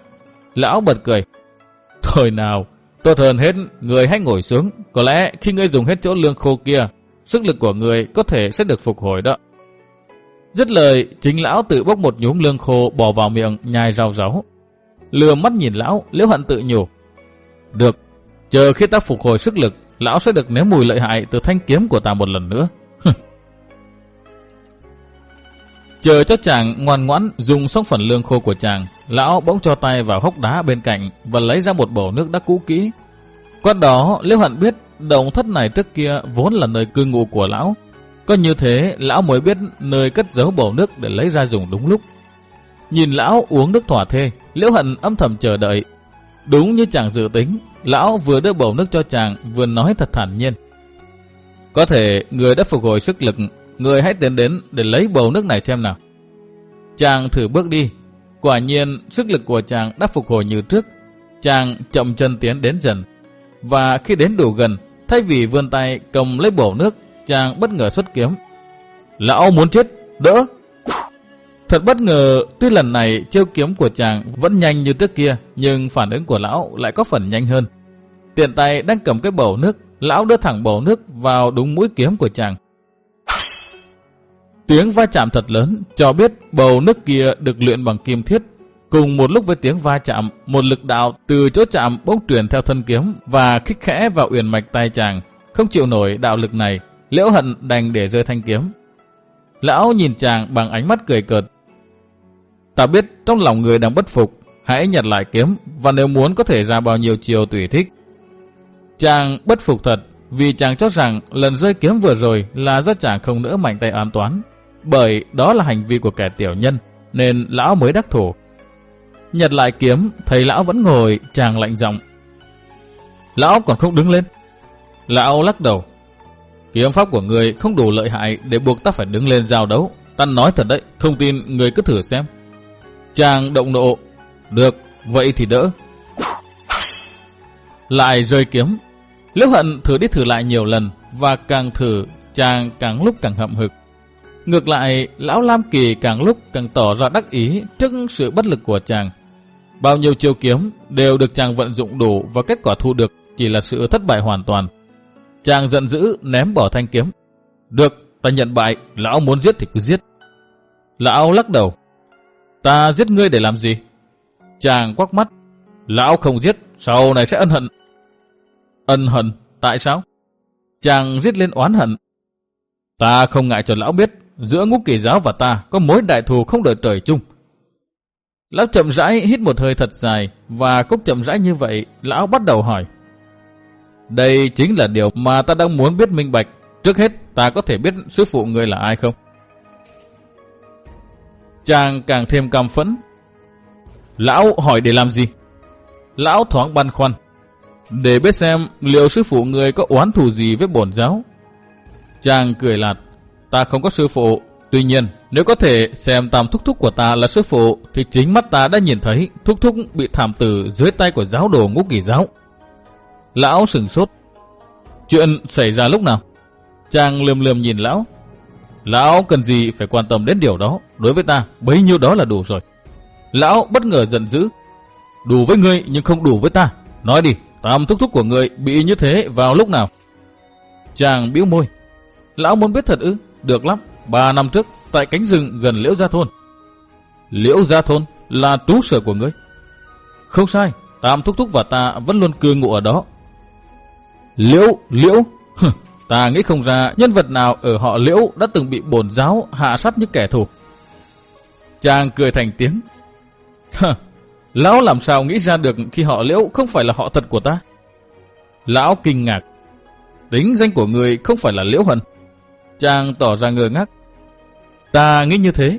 Lão bật cười. thời nào, tốt hơn hết, người hãy ngồi xuống. Có lẽ khi ngươi dùng hết chỗ lương khô kia, sức lực của người có thể sẽ được phục hồi đó. Dứt lời, chính lão tự bốc một nhúm lương khô bỏ vào miệng nhai rau ráu. Lừa mắt nhìn lão, liễu hận tự nhủ. Được, chờ khi ta phục hồi sức lực, lão sẽ được nếm mùi lợi hại từ thanh kiếm của ta một lần nữa. Chờ cho chàng ngoan ngoãn dùng xong phần lương khô của chàng, lão bỗng cho tay vào hốc đá bên cạnh và lấy ra một bầu nước đã cũ kỹ. Qua đó, Liễu Hận biết động thất này trước kia vốn là nơi cư ngụ của lão. Có như thế, lão mới biết nơi cất giấu bầu nước để lấy ra dùng đúng lúc. Nhìn lão uống nước thỏa thê, Liễu Hận âm thầm chờ đợi. Đúng như chàng dự tính, lão vừa đưa bầu nước cho chàng, vừa nói thật thản nhiên. Có thể người đã phục hồi sức lực người hãy tiến đến để lấy bầu nước này xem nào. Chàng thử bước đi. Quả nhiên, sức lực của chàng đã phục hồi như trước. Chàng chậm chân tiến đến dần. Và khi đến đủ gần, thay vì vươn tay cầm lấy bầu nước, chàng bất ngờ xuất kiếm. Lão muốn chết, đỡ! Thật bất ngờ, tuy lần này chiêu kiếm của chàng vẫn nhanh như trước kia, nhưng phản ứng của lão lại có phần nhanh hơn. Tiện tay đang cầm cái bầu nước, lão đưa thẳng bầu nước vào đúng mũi kiếm của chàng. Tiếng va chạm thật lớn cho biết bầu nước kia được luyện bằng kim thiết. Cùng một lúc với tiếng va chạm, một lực đạo từ chỗ chạm bỗng truyền theo thân kiếm và khích khẽ vào uyển mạch tay chàng. Không chịu nổi đạo lực này, liễu hận đành để rơi thanh kiếm. Lão nhìn chàng bằng ánh mắt cười cợt. Ta biết trong lòng người đang bất phục, hãy nhặt lại kiếm và nếu muốn có thể ra bao nhiêu chiều tùy thích. Chàng bất phục thật vì chàng cho rằng lần rơi kiếm vừa rồi là do chàng không nỡ mạnh tay an toán bởi đó là hành vi của kẻ tiểu nhân, nên lão mới đắc thủ. nhặt lại kiếm, thấy lão vẫn ngồi, chàng lạnh giọng. Lão còn không đứng lên. Lão lắc đầu. Kiếm pháp của người không đủ lợi hại để buộc ta phải đứng lên giao đấu. Ta nói thật đấy, không tin người cứ thử xem. Chàng động nộ. Được, vậy thì đỡ. Lại rơi kiếm. Liễu hận thử đi thử lại nhiều lần và càng thử chàng càng lúc càng hậm hực. Ngược lại, lão Lam Kỳ càng lúc càng tỏ ra đắc ý trước sự bất lực của chàng. Bao nhiêu chiêu kiếm đều được chàng vận dụng đủ và kết quả thu được chỉ là sự thất bại hoàn toàn. Chàng giận dữ ném bỏ thanh kiếm. Được, ta nhận bại, lão muốn giết thì cứ giết. Lão lắc đầu. Ta giết ngươi để làm gì? Chàng quắc mắt. Lão không giết, sau này sẽ ân hận. Ân hận? Tại sao? Chàng giết lên oán hận. Ta không ngại cho lão biết giữa ngũ kỳ giáo và ta có mối đại thù không đợi trời chung. Lão chậm rãi hít một hơi thật dài và cũng chậm rãi như vậy, lão bắt đầu hỏi. Đây chính là điều mà ta đang muốn biết minh bạch. Trước hết, ta có thể biết sư phụ người là ai không? Chàng càng thêm cam phẫn. Lão hỏi để làm gì? Lão thoáng băn khoăn. Để biết xem liệu sư phụ người có oán thù gì với bổn giáo. Chàng cười lạt. Ta không có sư phụ. Tuy nhiên, nếu có thể xem tam thúc thúc của ta là sư phụ, thì chính mắt ta đã nhìn thấy thúc thúc bị thảm tử dưới tay của giáo đồ ngũ kỳ giáo. Lão sừng sốt. Chuyện xảy ra lúc nào? Chàng lườm lườm nhìn lão. Lão cần gì phải quan tâm đến điều đó. Đối với ta, bấy nhiêu đó là đủ rồi. Lão bất ngờ giận dữ. Đủ với ngươi nhưng không đủ với ta. Nói đi, tam thúc thúc của ngươi bị như thế vào lúc nào? Chàng bĩu môi. Lão muốn biết thật ư? Được lắm, ba năm trước, tại cánh rừng gần Liễu Gia Thôn. Liễu Gia Thôn là trú sở của ngươi. Không sai, Tam Thúc Thúc và ta vẫn luôn cư ngụ ở đó. Liễu, Liễu, ta nghĩ không ra nhân vật nào ở họ Liễu đã từng bị bổn giáo hạ sát như kẻ thù. Chàng cười thành tiếng. Lão làm sao nghĩ ra được khi họ Liễu không phải là họ thật của ta? Lão kinh ngạc. Tính danh của người không phải là Liễu Hần. Chàng tỏ ra ngơ ngác. Ta nghĩ như thế,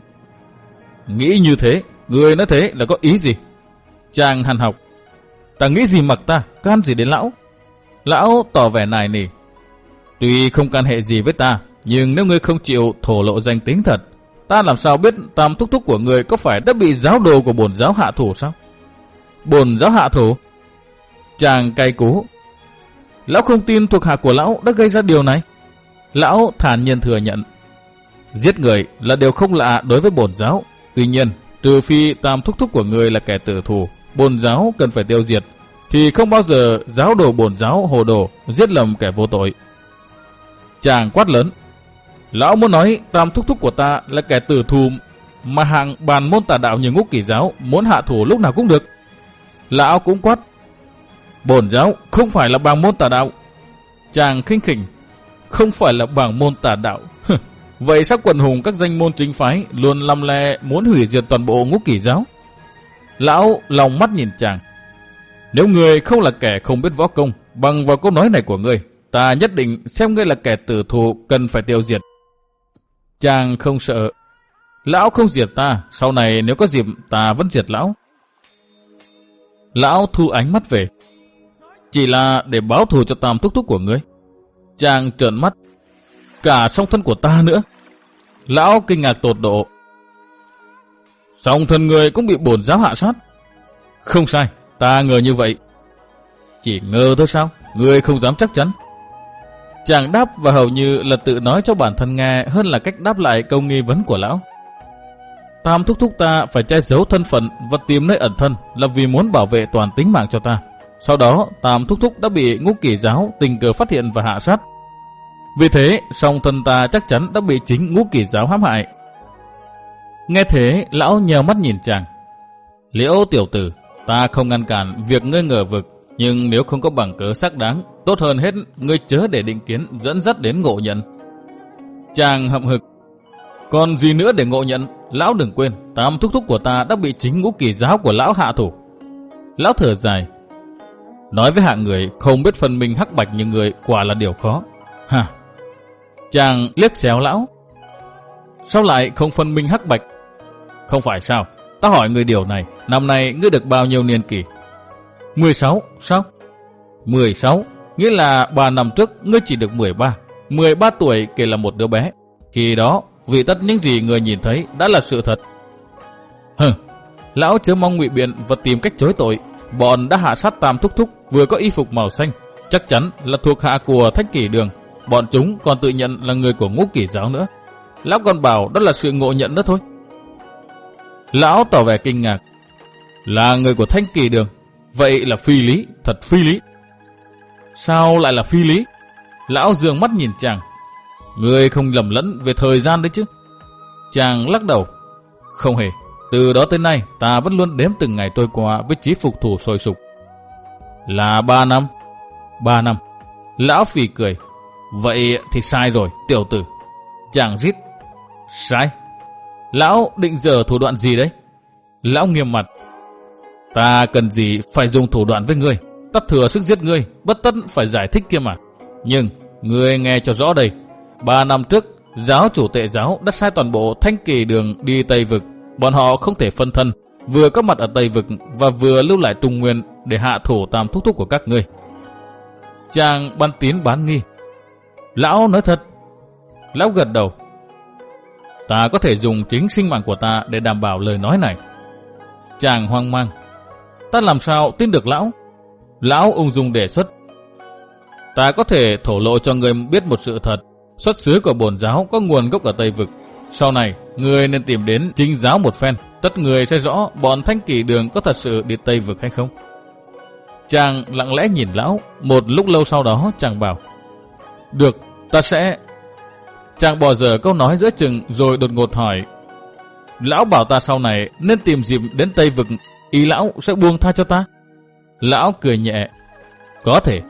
Nghĩ như thế, người nói thế là có ý gì? Chàng hàn học. Ta nghĩ gì mặc ta, can gì đến lão? Lão tỏ vẻ nài nỉ. Tuy không can hệ gì với ta, nhưng nếu ngươi không chịu thổ lộ danh tính thật, ta làm sao biết tam thúc thúc của người có phải đã bị giáo đồ của bổn giáo hạ thủ sao? Bổn giáo hạ thủ? Chàng cay cú. Lão không tin thuộc hạ của lão đã gây ra điều này. Lão thản nhiên thừa nhận. Giết người là điều không lạ đối với bổn giáo. Tuy nhiên, trừ phi tam thúc thúc của người là kẻ tử thù, bổn giáo cần phải tiêu diệt, thì không bao giờ giáo đồ bổn giáo hồ đồ giết lầm kẻ vô tội. Chàng quát lớn. Lão muốn nói tam thúc thúc của ta là kẻ tử thù mà hạng bàn môn tà đạo như ngũ kỷ giáo muốn hạ thủ lúc nào cũng được. Lão cũng quát. Bổn giáo không phải là bàn môn tà đạo. Chàng khinh khỉnh. Không phải là bảng môn tà đạo. Vậy sao quần hùng các danh môn chính phái luôn lăm le muốn hủy diệt toàn bộ ngũ kỷ giáo? Lão lòng mắt nhìn chàng. Nếu người không là kẻ không biết võ công, bằng vào câu nói này của ngươi, ta nhất định xem ngươi là kẻ tử thù cần phải tiêu diệt. Chàng không sợ. Lão không diệt ta, sau này nếu có dịp ta vẫn diệt lão. Lão thu ánh mắt về. Chỉ là để báo thù cho tam thúc thúc của ngươi. Chàng trợn mắt. Cả song thân của ta nữa. Lão kinh ngạc tột độ. Song thân người cũng bị bổn giáo hạ sát. Không sai, ta ngờ như vậy. Chỉ ngờ thôi sao? Người không dám chắc chắn. Chàng đáp và hầu như là tự nói cho bản thân nghe hơn là cách đáp lại câu nghi vấn của lão. Tam thúc thúc ta phải che giấu thân phận và tìm nơi ẩn thân là vì muốn bảo vệ toàn tính mạng cho ta. Sau đó, Tam thúc thúc đã bị ngũ kỷ giáo tình cờ phát hiện và hạ sát. Vì thế, song thân ta chắc chắn đã bị chính ngũ kỷ giáo hãm hại. Nghe thế, lão nhèo mắt nhìn chàng. Liễu tiểu tử, ta không ngăn cản việc ngươi ngờ vực, nhưng nếu không có bằng cớ xác đáng, tốt hơn hết ngươi chớ để định kiến dẫn dắt đến ngộ nhận. Chàng hậm hực. Còn gì nữa để ngộ nhận? Lão đừng quên, tam thúc thúc của ta đã bị chính ngũ kỳ giáo của lão hạ thủ. Lão thở dài. Nói với hạng người không biết phân minh hắc bạch như người quả là điều khó. Hả? Chàng liếc xéo lão. Sao lại không phân minh hắc bạch? Không phải sao? Ta hỏi người điều này, năm nay ngươi được bao nhiêu niên kỷ? 16, sao? 16, nghĩa là 3 năm trước ngươi chỉ được 13. 13 tuổi kể là một đứa bé. Khi đó, vì tất những gì người nhìn thấy đã là sự thật. Hừ, lão chớ mong ngụy biện và tìm cách chối tội. Bọn đã hạ sát tam thúc thúc vừa có y phục màu xanh, chắc chắn là thuộc hạ của thách kỷ đường. Bọn chúng còn tự nhận là người của ngũ kỷ giáo nữa. Lão còn bảo đó là sự ngộ nhận đó thôi. Lão tỏ vẻ kinh ngạc. Là người của thanh kỳ đường. Vậy là phi lý, thật phi lý. Sao lại là phi lý? Lão dường mắt nhìn chàng. Người không lầm lẫn về thời gian đấy chứ. Chàng lắc đầu. Không hề. Từ đó tới nay, ta vẫn luôn đếm từng ngày trôi qua với trí phục thủ sôi sục. Là ba năm. Ba năm. Lão phì cười. Vậy thì sai rồi, tiểu tử. Chàng rít. Sai. Lão định giờ thủ đoạn gì đấy? Lão nghiêm mặt. Ta cần gì phải dùng thủ đoạn với ngươi. Tất thừa sức giết ngươi, bất tất phải giải thích kia mà. Nhưng, ngươi nghe cho rõ đây. Ba năm trước, giáo chủ tệ giáo đã sai toàn bộ thanh kỳ đường đi Tây Vực. Bọn họ không thể phân thân, vừa có mặt ở Tây Vực và vừa lưu lại Trung Nguyên để hạ thủ tam thúc thúc của các ngươi. Chàng ban tín bán nghi. Lão nói thật. Lão gật đầu. Ta có thể dùng chính sinh mạng của ta để đảm bảo lời nói này. Chàng hoang mang. Ta làm sao tin được lão? Lão ung dung đề xuất. Ta có thể thổ lộ cho người biết một sự thật. Xuất xứ của bổn giáo có nguồn gốc ở Tây Vực. Sau này, người nên tìm đến chính giáo một phen. Tất người sẽ rõ bọn thanh kỳ đường có thật sự đi Tây Vực hay không. Chàng lặng lẽ nhìn lão. Một lúc lâu sau đó chàng bảo. Được, ta sẽ... Chàng bỏ dở câu nói giữa chừng rồi đột ngột hỏi. Lão bảo ta sau này nên tìm dịp đến Tây Vực. Ý lão sẽ buông tha cho ta. Lão cười nhẹ. Có thể.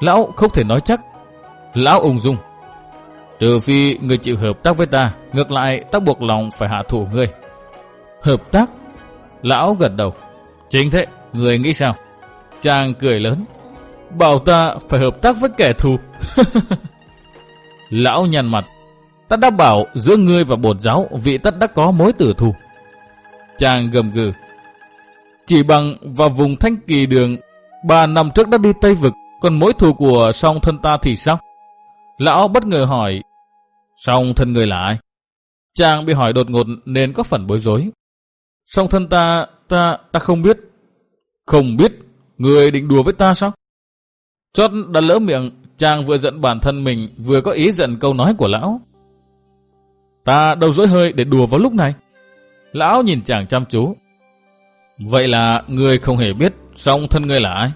Lão không thể nói chắc. Lão ung dung. Trừ phi người chịu hợp tác với ta, ngược lại ta buộc lòng phải hạ thủ ngươi. Hợp tác? Lão gật đầu. Chính thế, người nghĩ sao? Chàng cười lớn. Bảo ta phải hợp tác với kẻ thù. Lão nhăn mặt. Ta đã bảo giữa ngươi và bột giáo vị tất đã có mối tử thù. Chàng gầm gừ. Chỉ bằng vào vùng thanh kỳ đường, ba năm trước đã đi Tây Vực, còn mối thù của song thân ta thì sao? Lão bất ngờ hỏi, song thân người là ai? Chàng bị hỏi đột ngột nên có phần bối rối. Song thân ta, ta, ta không biết. Không biết, người định đùa với ta sao? Chót đã lỡ miệng, chàng vừa giận bản thân mình, vừa có ý giận câu nói của lão. Ta đâu dối hơi để đùa vào lúc này. Lão nhìn chàng chăm chú. Vậy là người không hề biết song thân người là ai?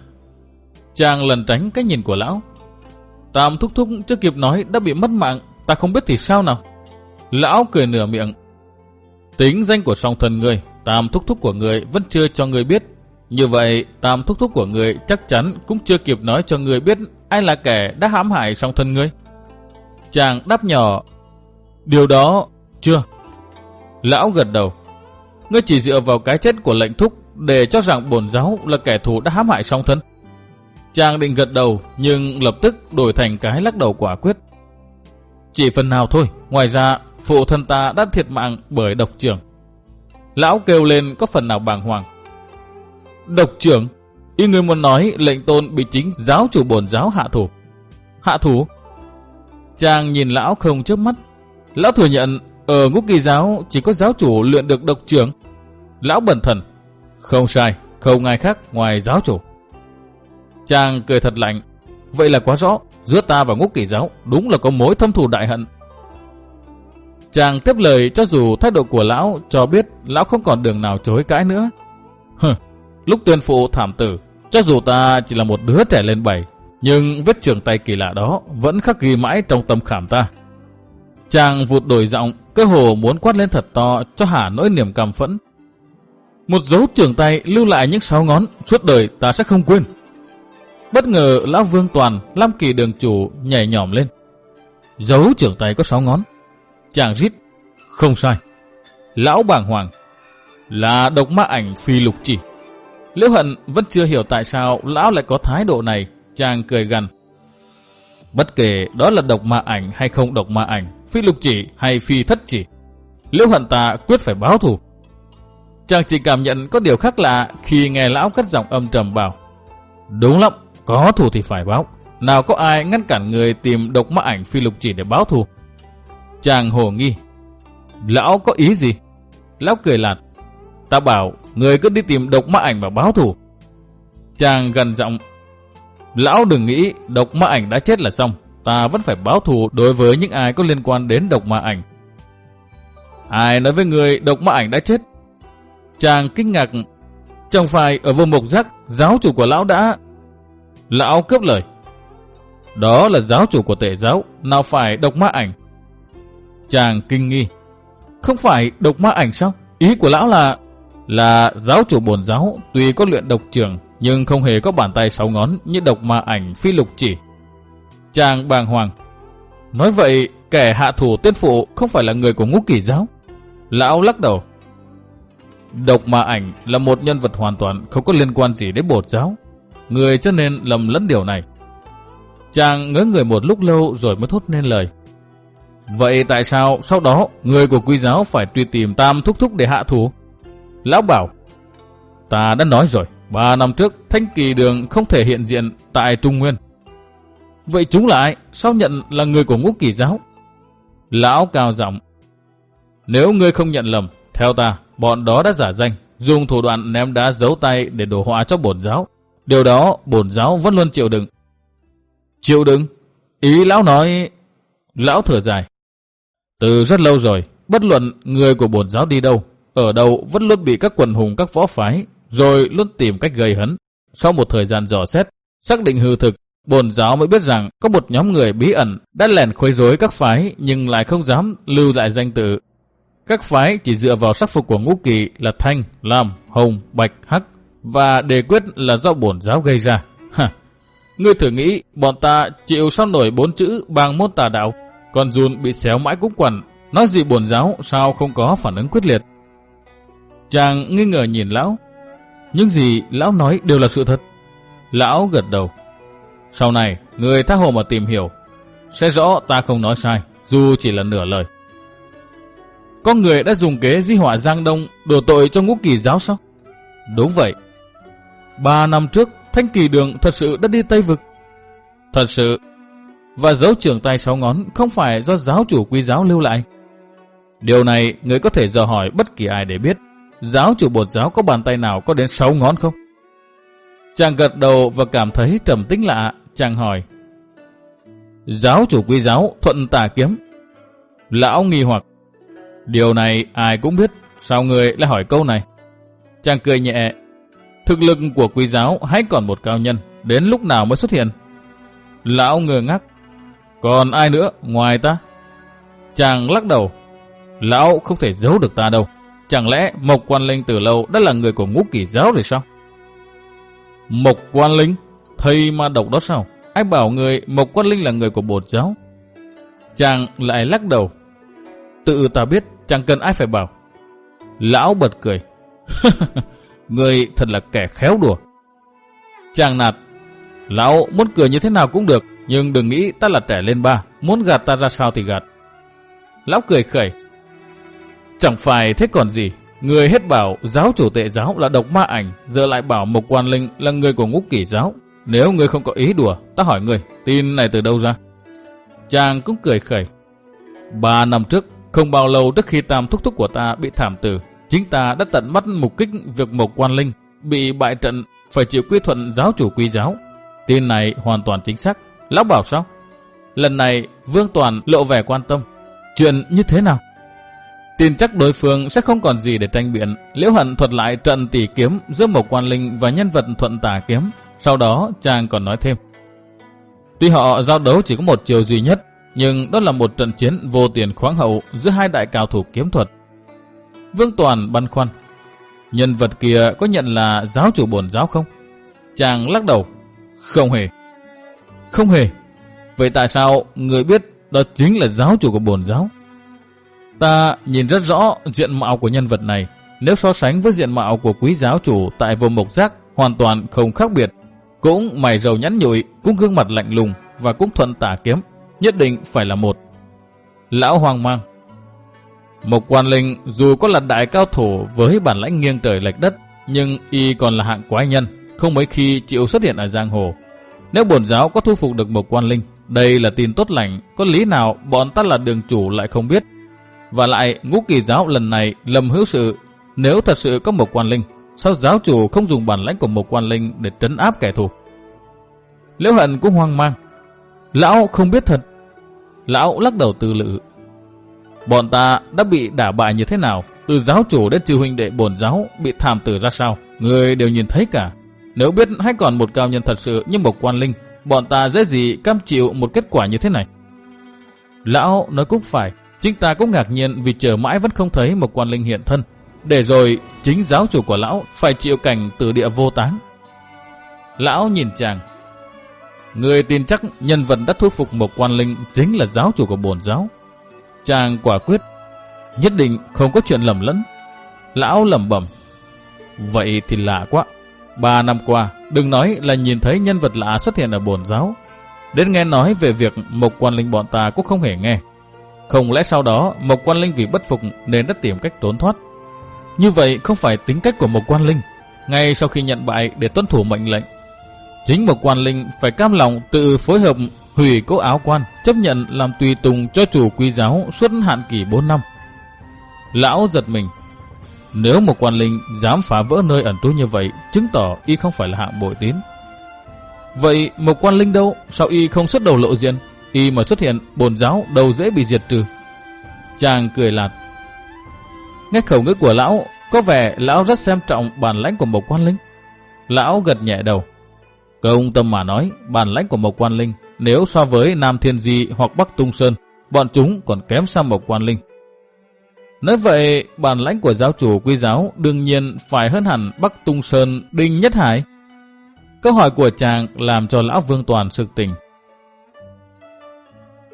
Chàng lần tránh cái nhìn của lão. Tam thúc thúc chưa kịp nói đã bị mất mạng, ta không biết thì sao nào. Lão cười nửa miệng. Tính danh của song thần người, tam thúc thúc của người vẫn chưa cho người biết. Như vậy, tam thúc thúc của người chắc chắn cũng chưa kịp nói cho người biết ai là kẻ đã hãm hại song thân người. Chàng đáp nhỏ, điều đó chưa. Lão gật đầu. Ngươi chỉ dựa vào cái chết của lệnh thúc để cho rằng bổn giáo là kẻ thù đã hãm hại song thân. Chàng định gật đầu nhưng lập tức đổi thành cái lắc đầu quả quyết. Chỉ phần nào thôi, ngoài ra phụ thân ta đã thiệt mạng bởi độc trưởng. Lão kêu lên có phần nào bàng hoàng. Độc trưởng, ý người muốn nói lệnh tôn bị chính giáo chủ bổn giáo hạ thủ. Hạ thủ? Chàng nhìn lão không chớp mắt. Lão thừa nhận ở ngũ kỳ giáo chỉ có giáo chủ luyện được độc trưởng. Lão bẩn thần. Không sai, không ai khác ngoài giáo chủ. Chàng cười thật lạnh. Vậy là quá rõ, giữa ta và ngũ kỳ giáo đúng là có mối thâm thù đại hận. Chàng tiếp lời cho dù thái độ của lão cho biết lão không còn đường nào chối cãi nữa. Hừ, lúc tuyên phụ thảm tử, cho dù ta chỉ là một đứa trẻ lên bảy, nhưng vết trường tay kỳ lạ đó vẫn khắc ghi mãi trong tâm khảm ta. Chàng vụt đổi giọng, cơ hồ muốn quát lên thật to cho hả nỗi niềm cảm phẫn. Một dấu trường tay lưu lại những sáu ngón, suốt đời ta sẽ không quên. Bất ngờ Lão Vương Toàn, Lam Kỳ đường chủ nhảy nhỏm lên. Dấu trưởng tay có sáu ngón. Chàng rít. Không sai. Lão bàng hoàng. Là độc ma ảnh phi lục chỉ. Liễu hận vẫn chưa hiểu tại sao lão lại có thái độ này. Chàng cười gần. Bất kể đó là độc ma ảnh hay không độc ma ảnh, phi lục chỉ hay phi thất chỉ. Liễu hận ta quyết phải báo thù. Chàng chỉ cảm nhận có điều khác lạ khi nghe lão cất giọng âm trầm bảo. Đúng lắm, có thù thì phải báo. Nào có ai ngăn cản người tìm độc ma ảnh phi lục chỉ để báo thù. Chàng hồ nghi. Lão có ý gì? Lão cười lạt. Ta bảo, người cứ đi tìm độc ma ảnh và báo thù. Chàng gần giọng. Lão đừng nghĩ độc ma ảnh đã chết là xong. Ta vẫn phải báo thù đối với những ai có liên quan đến độc ma ảnh. Ai nói với người độc ma ảnh đã chết? Chàng kinh ngạc. Chẳng phải ở vùng mộc giác, giáo chủ của lão đã... Lão cướp lời. Đó là giáo chủ của tể giáo, nào phải độc ma ảnh. Chàng kinh nghi. Không phải độc ma ảnh sao? Ý của lão là... Là giáo chủ bổn giáo tuy có luyện độc trường nhưng không hề có bàn tay sáu ngón như độc ma ảnh phi lục chỉ. Chàng bàng hoàng. Nói vậy, kẻ hạ thủ tiên phụ không phải là người của ngũ kỷ giáo. Lão lắc đầu. Độc ma ảnh là một nhân vật hoàn toàn không có liên quan gì đến bột giáo. Người cho nên lầm lẫn điều này. Chàng ngớ người một lúc lâu rồi mới thốt nên lời. Vậy tại sao sau đó người của quý giáo phải truy tìm tam thúc thúc để hạ thủ? Lão bảo, ta đã nói rồi, ba năm trước Thanh Kỳ Đường không thể hiện diện tại Trung Nguyên. Vậy chúng là ai? Sao nhận là người của ngũ kỳ giáo? Lão cao giọng, nếu ngươi không nhận lầm, theo ta, bọn đó đã giả danh, dùng thủ đoạn ném đá giấu tay để đổ họa cho bổn giáo. Điều đó bổn giáo vẫn luôn chịu đựng. Chịu đựng? Ý lão nói... Lão thở dài. Từ rất lâu rồi, bất luận người của bổn giáo đi đâu, ở đâu vẫn luôn bị các quần hùng các võ phái, rồi luôn tìm cách gây hấn. Sau một thời gian dò xét, xác định hư thực, bổn giáo mới biết rằng có một nhóm người bí ẩn đã lèn khuấy rối các phái nhưng lại không dám lưu lại danh tự. Các phái chỉ dựa vào sắc phục của ngũ kỳ là thanh, lam, hồng, bạch, hắc và đề quyết là do bổn giáo gây ra. Ha! Ngươi thử nghĩ bọn ta chịu sao nổi bốn chữ bằng môn tà đạo còn dùn bị xéo mãi cũng quẩn, nói gì bổn giáo sao không có phản ứng quyết liệt. Chàng nghi ngờ nhìn lão. Những gì lão nói đều là sự thật. Lão gật đầu. Sau này, người tha hồ mà tìm hiểu. Sẽ rõ ta không nói sai, dù chỉ là nửa lời. Có người đã dùng kế di họa Giang Đông đổ tội cho ngũ kỳ giáo sao? Đúng vậy. Ba năm trước, Thanh Kỳ Đường thật sự đã đi Tây Vực. Thật sự. Và dấu trưởng tay sáu ngón không phải do giáo chủ quý giáo lưu lại. Điều này người có thể dò hỏi bất kỳ ai để biết. Giáo chủ bột giáo có bàn tay nào có đến sáu ngón không? Chàng gật đầu và cảm thấy trầm tính lạ. Chàng hỏi. Giáo chủ quý giáo thuận tà kiếm. Lão nghi hoặc. Điều này ai cũng biết. Sao người lại hỏi câu này? Chàng cười nhẹ. Thực lực của quý giáo hay còn một cao nhân. Đến lúc nào mới xuất hiện? Lão ngơ ngác. Còn ai nữa ngoài ta? Chàng lắc đầu. Lão không thể giấu được ta đâu. Chẳng lẽ Mộc Quan Linh từ lâu đã là người của ngũ kỷ giáo rồi sao? Mộc Quan Linh? Thầy ma độc đó sao? Ai bảo người Mộc Quan Linh là người của bột giáo? Chàng lại lắc đầu. Tự ta biết, chẳng cần ai phải bảo. Lão bật cười. người thật là kẻ khéo đùa. Chàng nạt. Lão muốn cười như thế nào cũng được, nhưng đừng nghĩ ta là trẻ lên ba, muốn gạt ta ra sao thì gạt. Lão cười khẩy. Chẳng phải thế còn gì, người hết bảo giáo chủ tệ giáo là độc ma ảnh, giờ lại bảo Mộc Quan Linh là người của ngũ kỷ giáo. Nếu người không có ý đùa, ta hỏi người, tin này từ đâu ra? Chàng cũng cười khẩy. Ba năm trước, không bao lâu trước khi tam thúc thúc của ta bị thảm tử, chính ta đã tận mắt mục kích việc một Quan Linh bị bại trận phải chịu quy thuận giáo chủ quy giáo. Tin này hoàn toàn chính xác. Lão bảo sao? Lần này Vương Toàn lộ vẻ quan tâm. Chuyện như thế nào? Tin chắc đối phương sẽ không còn gì để tranh biện. Liễu Hận thuật lại trận tỷ kiếm giữa một quan linh và nhân vật thuận tà kiếm. Sau đó chàng còn nói thêm. Tuy họ giao đấu chỉ có một chiều duy nhất, nhưng đó là một trận chiến vô tiền khoáng hậu giữa hai đại cao thủ kiếm thuật. Vương Toàn băn khoăn. Nhân vật kia có nhận là giáo chủ bổn giáo không? Chàng lắc đầu. Không hề. Không hề. Vậy tại sao người biết đó chính là giáo chủ của bổn giáo? Ta nhìn rất rõ diện mạo của nhân vật này. Nếu so sánh với diện mạo của quý giáo chủ tại vùng mộc giác hoàn toàn không khác biệt. Cũng mày dầu nhắn nhụi, cũng gương mặt lạnh lùng và cũng thuận tả kiếm. Nhất định phải là một. Lão hoang mang. Mộc quan linh dù có là đại cao thủ với bản lãnh nghiêng trời lệch đất, nhưng y còn là hạng quái nhân, không mấy khi chịu xuất hiện ở giang hồ. Nếu bổn giáo có thu phục được một quan linh, đây là tin tốt lành, có lý nào bọn ta là đường chủ lại không biết và lại ngũ kỳ giáo lần này lầm hữu sự, nếu thật sự có một quan linh, sao giáo chủ không dùng bản lãnh của một quan linh để trấn áp kẻ thù? Liễu hận cũng hoang mang. Lão không biết thật. Lão lắc đầu từ lự. Bọn ta đã bị đả bại như thế nào, từ giáo chủ đến trừ huynh đệ bổn giáo bị thảm tử ra sao, người đều nhìn thấy cả. Nếu biết hay còn một cao nhân thật sự như một quan linh, bọn ta dễ gì cam chịu một kết quả như thế này. Lão nói cũng phải, Chính ta cũng ngạc nhiên vì chờ mãi vẫn không thấy một quan linh hiện thân. Để rồi chính giáo chủ của lão phải chịu cảnh từ địa vô táng. Lão nhìn chàng. Người tin chắc nhân vật đã thuyết phục một quan linh chính là giáo chủ của bổn giáo. Chàng quả quyết. Nhất định không có chuyện lầm lẫn. Lão lầm bẩm. Vậy thì lạ quá. Ba năm qua, đừng nói là nhìn thấy nhân vật lạ xuất hiện ở bồn giáo. Đến nghe nói về việc một quan linh bọn ta cũng không hề nghe. Không lẽ sau đó một quan linh vì bất phục nên đã tìm cách trốn thoát? Như vậy không phải tính cách của một quan linh. Ngay sau khi nhận bại để tuân thủ mệnh lệnh, chính một quan linh phải cam lòng tự phối hợp hủy cố áo quan, chấp nhận làm tùy tùng cho chủ quý giáo suốt hạn kỳ 4 năm. Lão giật mình. Nếu một quan linh dám phá vỡ nơi ẩn trú như vậy, chứng tỏ y không phải là hạng bội tín. Vậy một quan linh đâu, sao y không xuất đầu lộ diện? Y mà xuất hiện, bồn giáo đầu dễ bị diệt trừ. Chàng cười lạt. Nghe khẩu ngữ của lão, có vẻ lão rất xem trọng bản lãnh của một quan linh. Lão gật nhẹ đầu. Công tâm mà nói, bản lãnh của một quan linh, nếu so với Nam Thiên Di hoặc Bắc Tung Sơn, bọn chúng còn kém sang một quan linh. Nói vậy, bản lãnh của giáo chủ quy giáo đương nhiên phải hơn hẳn Bắc Tung Sơn Đinh Nhất Hải. Câu hỏi của chàng làm cho lão Vương Toàn sực tỉnh.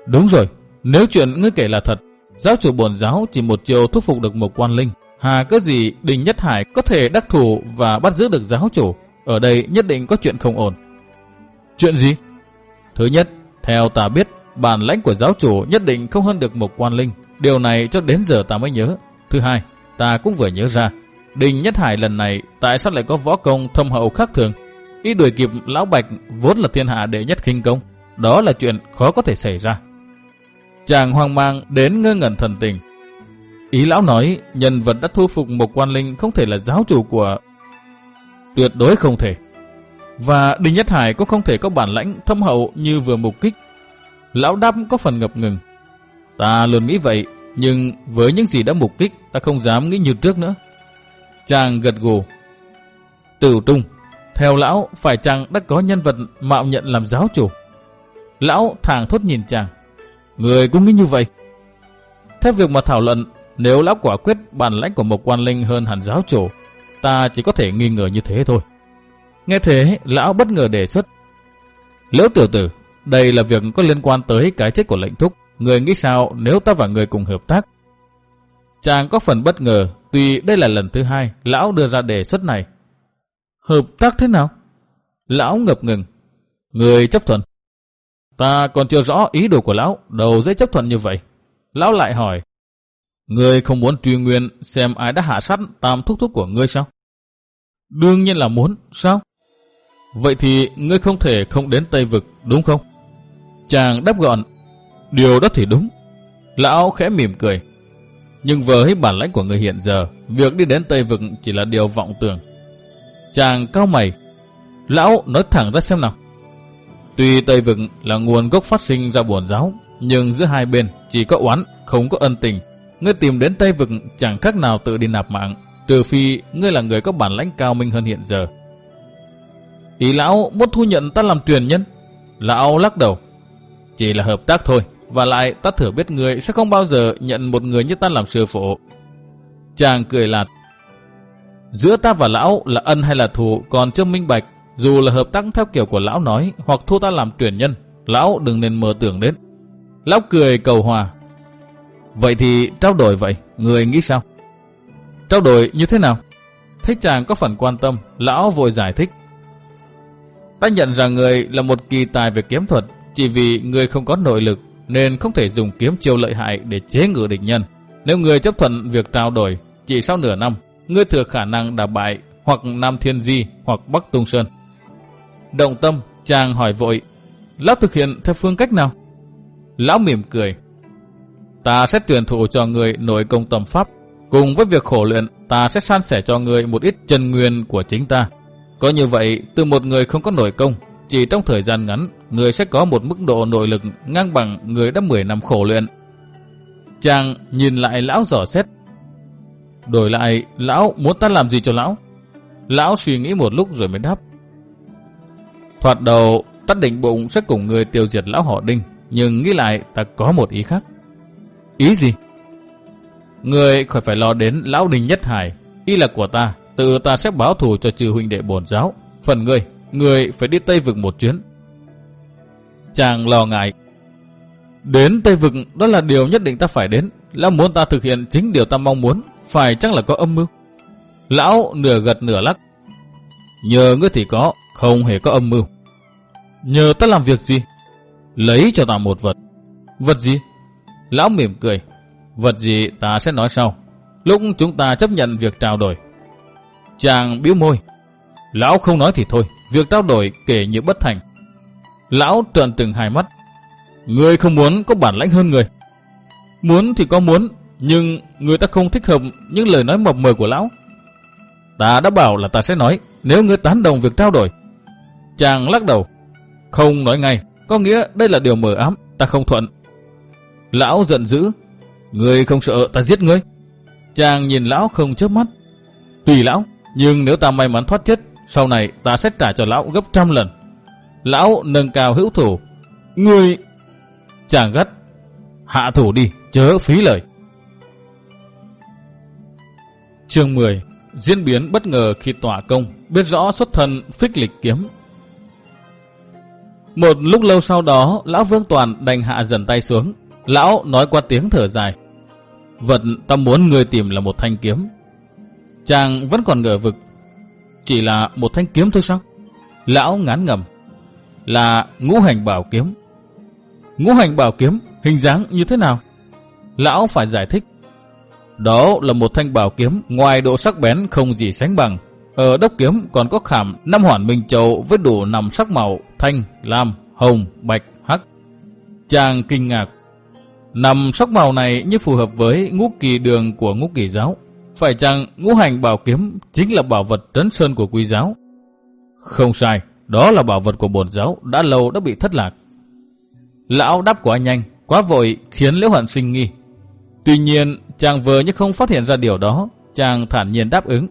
Đúng rồi, nếu chuyện ngươi kể là thật, giáo chủ bổn giáo chỉ một chiều thuyết phục được một quan linh. Hà cớ gì Đình Nhất Hải có thể đắc thủ và bắt giữ được giáo chủ. Ở đây nhất định có chuyện không ổn. Chuyện gì? Thứ nhất, theo ta biết, bản lãnh của giáo chủ nhất định không hơn được một quan linh. điều này cho đến giờ ta mới nhớ. Thứ hai, ta cũng vừa nhớ ra, Đình Nhất Hải lần này tại sao lại có võ công thâm hậu khác thường? Y đuổi kịp Lão Bạch vốn là thiên hạ đệ nhất khinh công. Đó là chuyện khó có thể xảy ra. Chàng hoang mang đến ngơ ngẩn thần tình. Ý lão nói nhân vật đã thu phục một quan linh không thể là giáo chủ của... Tuyệt đối không thể. Và Đinh Nhất Hải cũng không thể có bản lãnh thâm hậu như vừa mục kích. Lão đáp có phần ngập ngừng. Ta luôn nghĩ vậy, nhưng với những gì đã mục kích, ta không dám nghĩ như trước nữa. Chàng gật gù. Tử trung, theo lão, phải chàng đã có nhân vật mạo nhận làm giáo chủ. Lão thàng thốt nhìn chàng. Người cũng nghĩ như vậy. Theo việc mà thảo luận, nếu lão quả quyết bản lãnh của một quan linh hơn hẳn giáo chủ, ta chỉ có thể nghi ngờ như thế thôi. Nghe thế, lão bất ngờ đề xuất. Liễu tiểu tử, đây là việc có liên quan tới cái chết của lệnh thúc. Người nghĩ sao nếu ta và người cùng hợp tác? Chàng có phần bất ngờ, tuy đây là lần thứ hai lão đưa ra đề xuất này. Hợp tác thế nào? Lão ngập ngừng. Người chấp thuận. Ta còn chưa rõ ý đồ của lão, đầu dễ chấp thuận như vậy. Lão lại hỏi. Người không muốn truy nguyên xem ai đã hạ sát tam thúc thúc của ngươi sao? Đương nhiên là muốn, sao? Vậy thì ngươi không thể không đến Tây Vực, đúng không? Chàng đáp gọn. Điều đó thì đúng. Lão khẽ mỉm cười. Nhưng với bản lãnh của người hiện giờ, việc đi đến Tây Vực chỉ là điều vọng tưởng. Chàng cao mày. Lão nói thẳng ra xem nào. Tuy Tây Vực là nguồn gốc phát sinh ra buồn giáo, nhưng giữa hai bên chỉ có oán, không có ân tình. Ngươi tìm đến Tây Vực chẳng khác nào tự đi nạp mạng, trừ phi ngươi là người có bản lãnh cao minh hơn hiện giờ. Ý lão muốn thu nhận ta làm truyền nhân. Lão lắc đầu. Chỉ là hợp tác thôi, và lại ta thử biết người sẽ không bao giờ nhận một người như ta làm sư phụ. Chàng cười lạt. Giữa ta và lão là ân hay là thù còn chưa minh bạch, dù là hợp tác theo kiểu của lão nói hoặc thu ta làm truyền nhân, lão đừng nên mơ tưởng đến. Lão cười cầu hòa. Vậy thì trao đổi vậy, người nghĩ sao? Trao đổi như thế nào? Thấy chàng có phần quan tâm, lão vội giải thích. Ta nhận rằng người là một kỳ tài về kiếm thuật, chỉ vì người không có nội lực nên không thể dùng kiếm chiêu lợi hại để chế ngự địch nhân. Nếu người chấp thuận việc trao đổi, chỉ sau nửa năm, ngươi thừa khả năng đả bại hoặc Nam Thiên Di hoặc Bắc Tung Sơn. Động tâm, chàng hỏi vội, Lão thực hiện theo phương cách nào? Lão mỉm cười. Ta sẽ tuyển thụ cho người nội công tầm pháp. Cùng với việc khổ luyện, ta sẽ san sẻ cho người một ít chân nguyên của chính ta. Có như vậy, từ một người không có nội công, chỉ trong thời gian ngắn, người sẽ có một mức độ nội lực ngang bằng người đã 10 năm khổ luyện. Chàng nhìn lại lão dò xét. Đổi lại, lão muốn ta làm gì cho lão? Lão suy nghĩ một lúc rồi mới đáp. Thoạt đầu, ta định bụng sẽ cùng người tiêu diệt lão họ đinh, nhưng nghĩ lại ta có một ý khác. Ý gì? Người khỏi phải lo đến lão đinh nhất hải, y là của ta, tự ta sẽ báo thù cho trừ huynh đệ bổn giáo. Phần người, người phải đi Tây Vực một chuyến. Chàng lo ngại. Đến Tây Vực đó là điều nhất định ta phải đến. Lão muốn ta thực hiện chính điều ta mong muốn, phải chắc là có âm mưu. Lão nửa gật nửa lắc. Nhờ ngươi thì có, không hề có âm mưu. Nhờ ta làm việc gì? Lấy cho ta một vật. Vật gì? Lão mỉm cười. Vật gì ta sẽ nói sau. Lúc chúng ta chấp nhận việc trao đổi. Chàng biếu môi. Lão không nói thì thôi, việc trao đổi kể như bất thành. Lão trợn từng hai mắt. Người không muốn có bản lãnh hơn người. Muốn thì có muốn, nhưng người ta không thích hợp những lời nói mập mờ của lão. Ta đã bảo là ta sẽ nói, nếu ngươi tán đồng việc trao đổi. Chàng lắc đầu. Không nói ngay, có nghĩa đây là điều mờ ám, ta không thuận. Lão giận dữ. Ngươi không sợ ta giết ngươi. Chàng nhìn lão không chớp mắt. Tùy lão, nhưng nếu ta may mắn thoát chết, sau này ta sẽ trả cho lão gấp trăm lần. Lão nâng cao hữu thủ. Ngươi... Chàng gắt. Hạ thủ đi, chớ phí lời. Chương 10 Diễn biến bất ngờ khi tỏa công, biết rõ xuất thân phích lịch kiếm. Một lúc lâu sau đó, Lão Vương Toàn đành hạ dần tay xuống. Lão nói qua tiếng thở dài. Vật ta muốn người tìm là một thanh kiếm. Chàng vẫn còn ngờ vực. Chỉ là một thanh kiếm thôi sao? Lão ngán ngầm. Là ngũ hành bảo kiếm. Ngũ hành bảo kiếm hình dáng như thế nào? Lão phải giải thích. Đó là một thanh bảo kiếm ngoài độ sắc bén không gì sánh bằng. Ở đốc kiếm còn có khảm năm hoàn minh châu với đủ nằm sắc màu thanh, lam, hồng, bạch, hắc. Chàng kinh ngạc. Nằm sắc màu này như phù hợp với ngũ kỳ đường của ngũ kỳ giáo. Phải chăng ngũ hành bảo kiếm chính là bảo vật trấn sơn của quý giáo? Không sai, đó là bảo vật của bổn giáo đã lâu đã bị thất lạc. Lão đáp quá nhanh, quá vội khiến Liễu Hận sinh nghi. Tuy nhiên, chàng vừa như không phát hiện ra điều đó, chàng thản nhiên đáp ứng.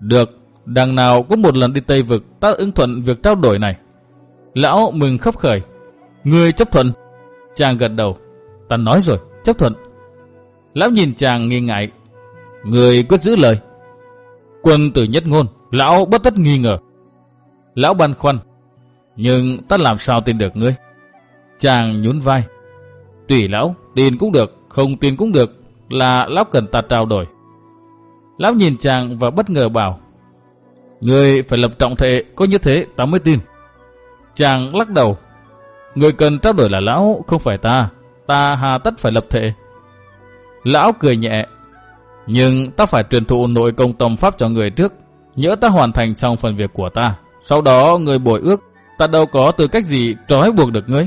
Được, đằng nào có một lần đi Tây Vực ta ứng thuận việc trao đổi này. Lão mừng khấp khởi. Người chấp thuận. Chàng gật đầu. Ta nói rồi, chấp thuận. Lão nhìn chàng nghi ngại. Người quyết giữ lời. Quân tử nhất ngôn, lão bất tất nghi ngờ. Lão băn khoăn. Nhưng ta làm sao tin được ngươi? Chàng nhún vai. Tùy lão, tin cũng được, không tin cũng được, là lão cần ta trao đổi. Lão nhìn chàng và bất ngờ bảo. Người phải lập trọng thệ, có như thế ta mới tin. Chàng lắc đầu. Người cần trao đổi là lão, không phải ta. Ta hà tất phải lập thệ. Lão cười nhẹ. Nhưng ta phải truyền thụ nội công tâm pháp cho người trước. Nhớ ta hoàn thành xong phần việc của ta. Sau đó người bồi ước, ta đâu có tư cách gì trói buộc được ngươi.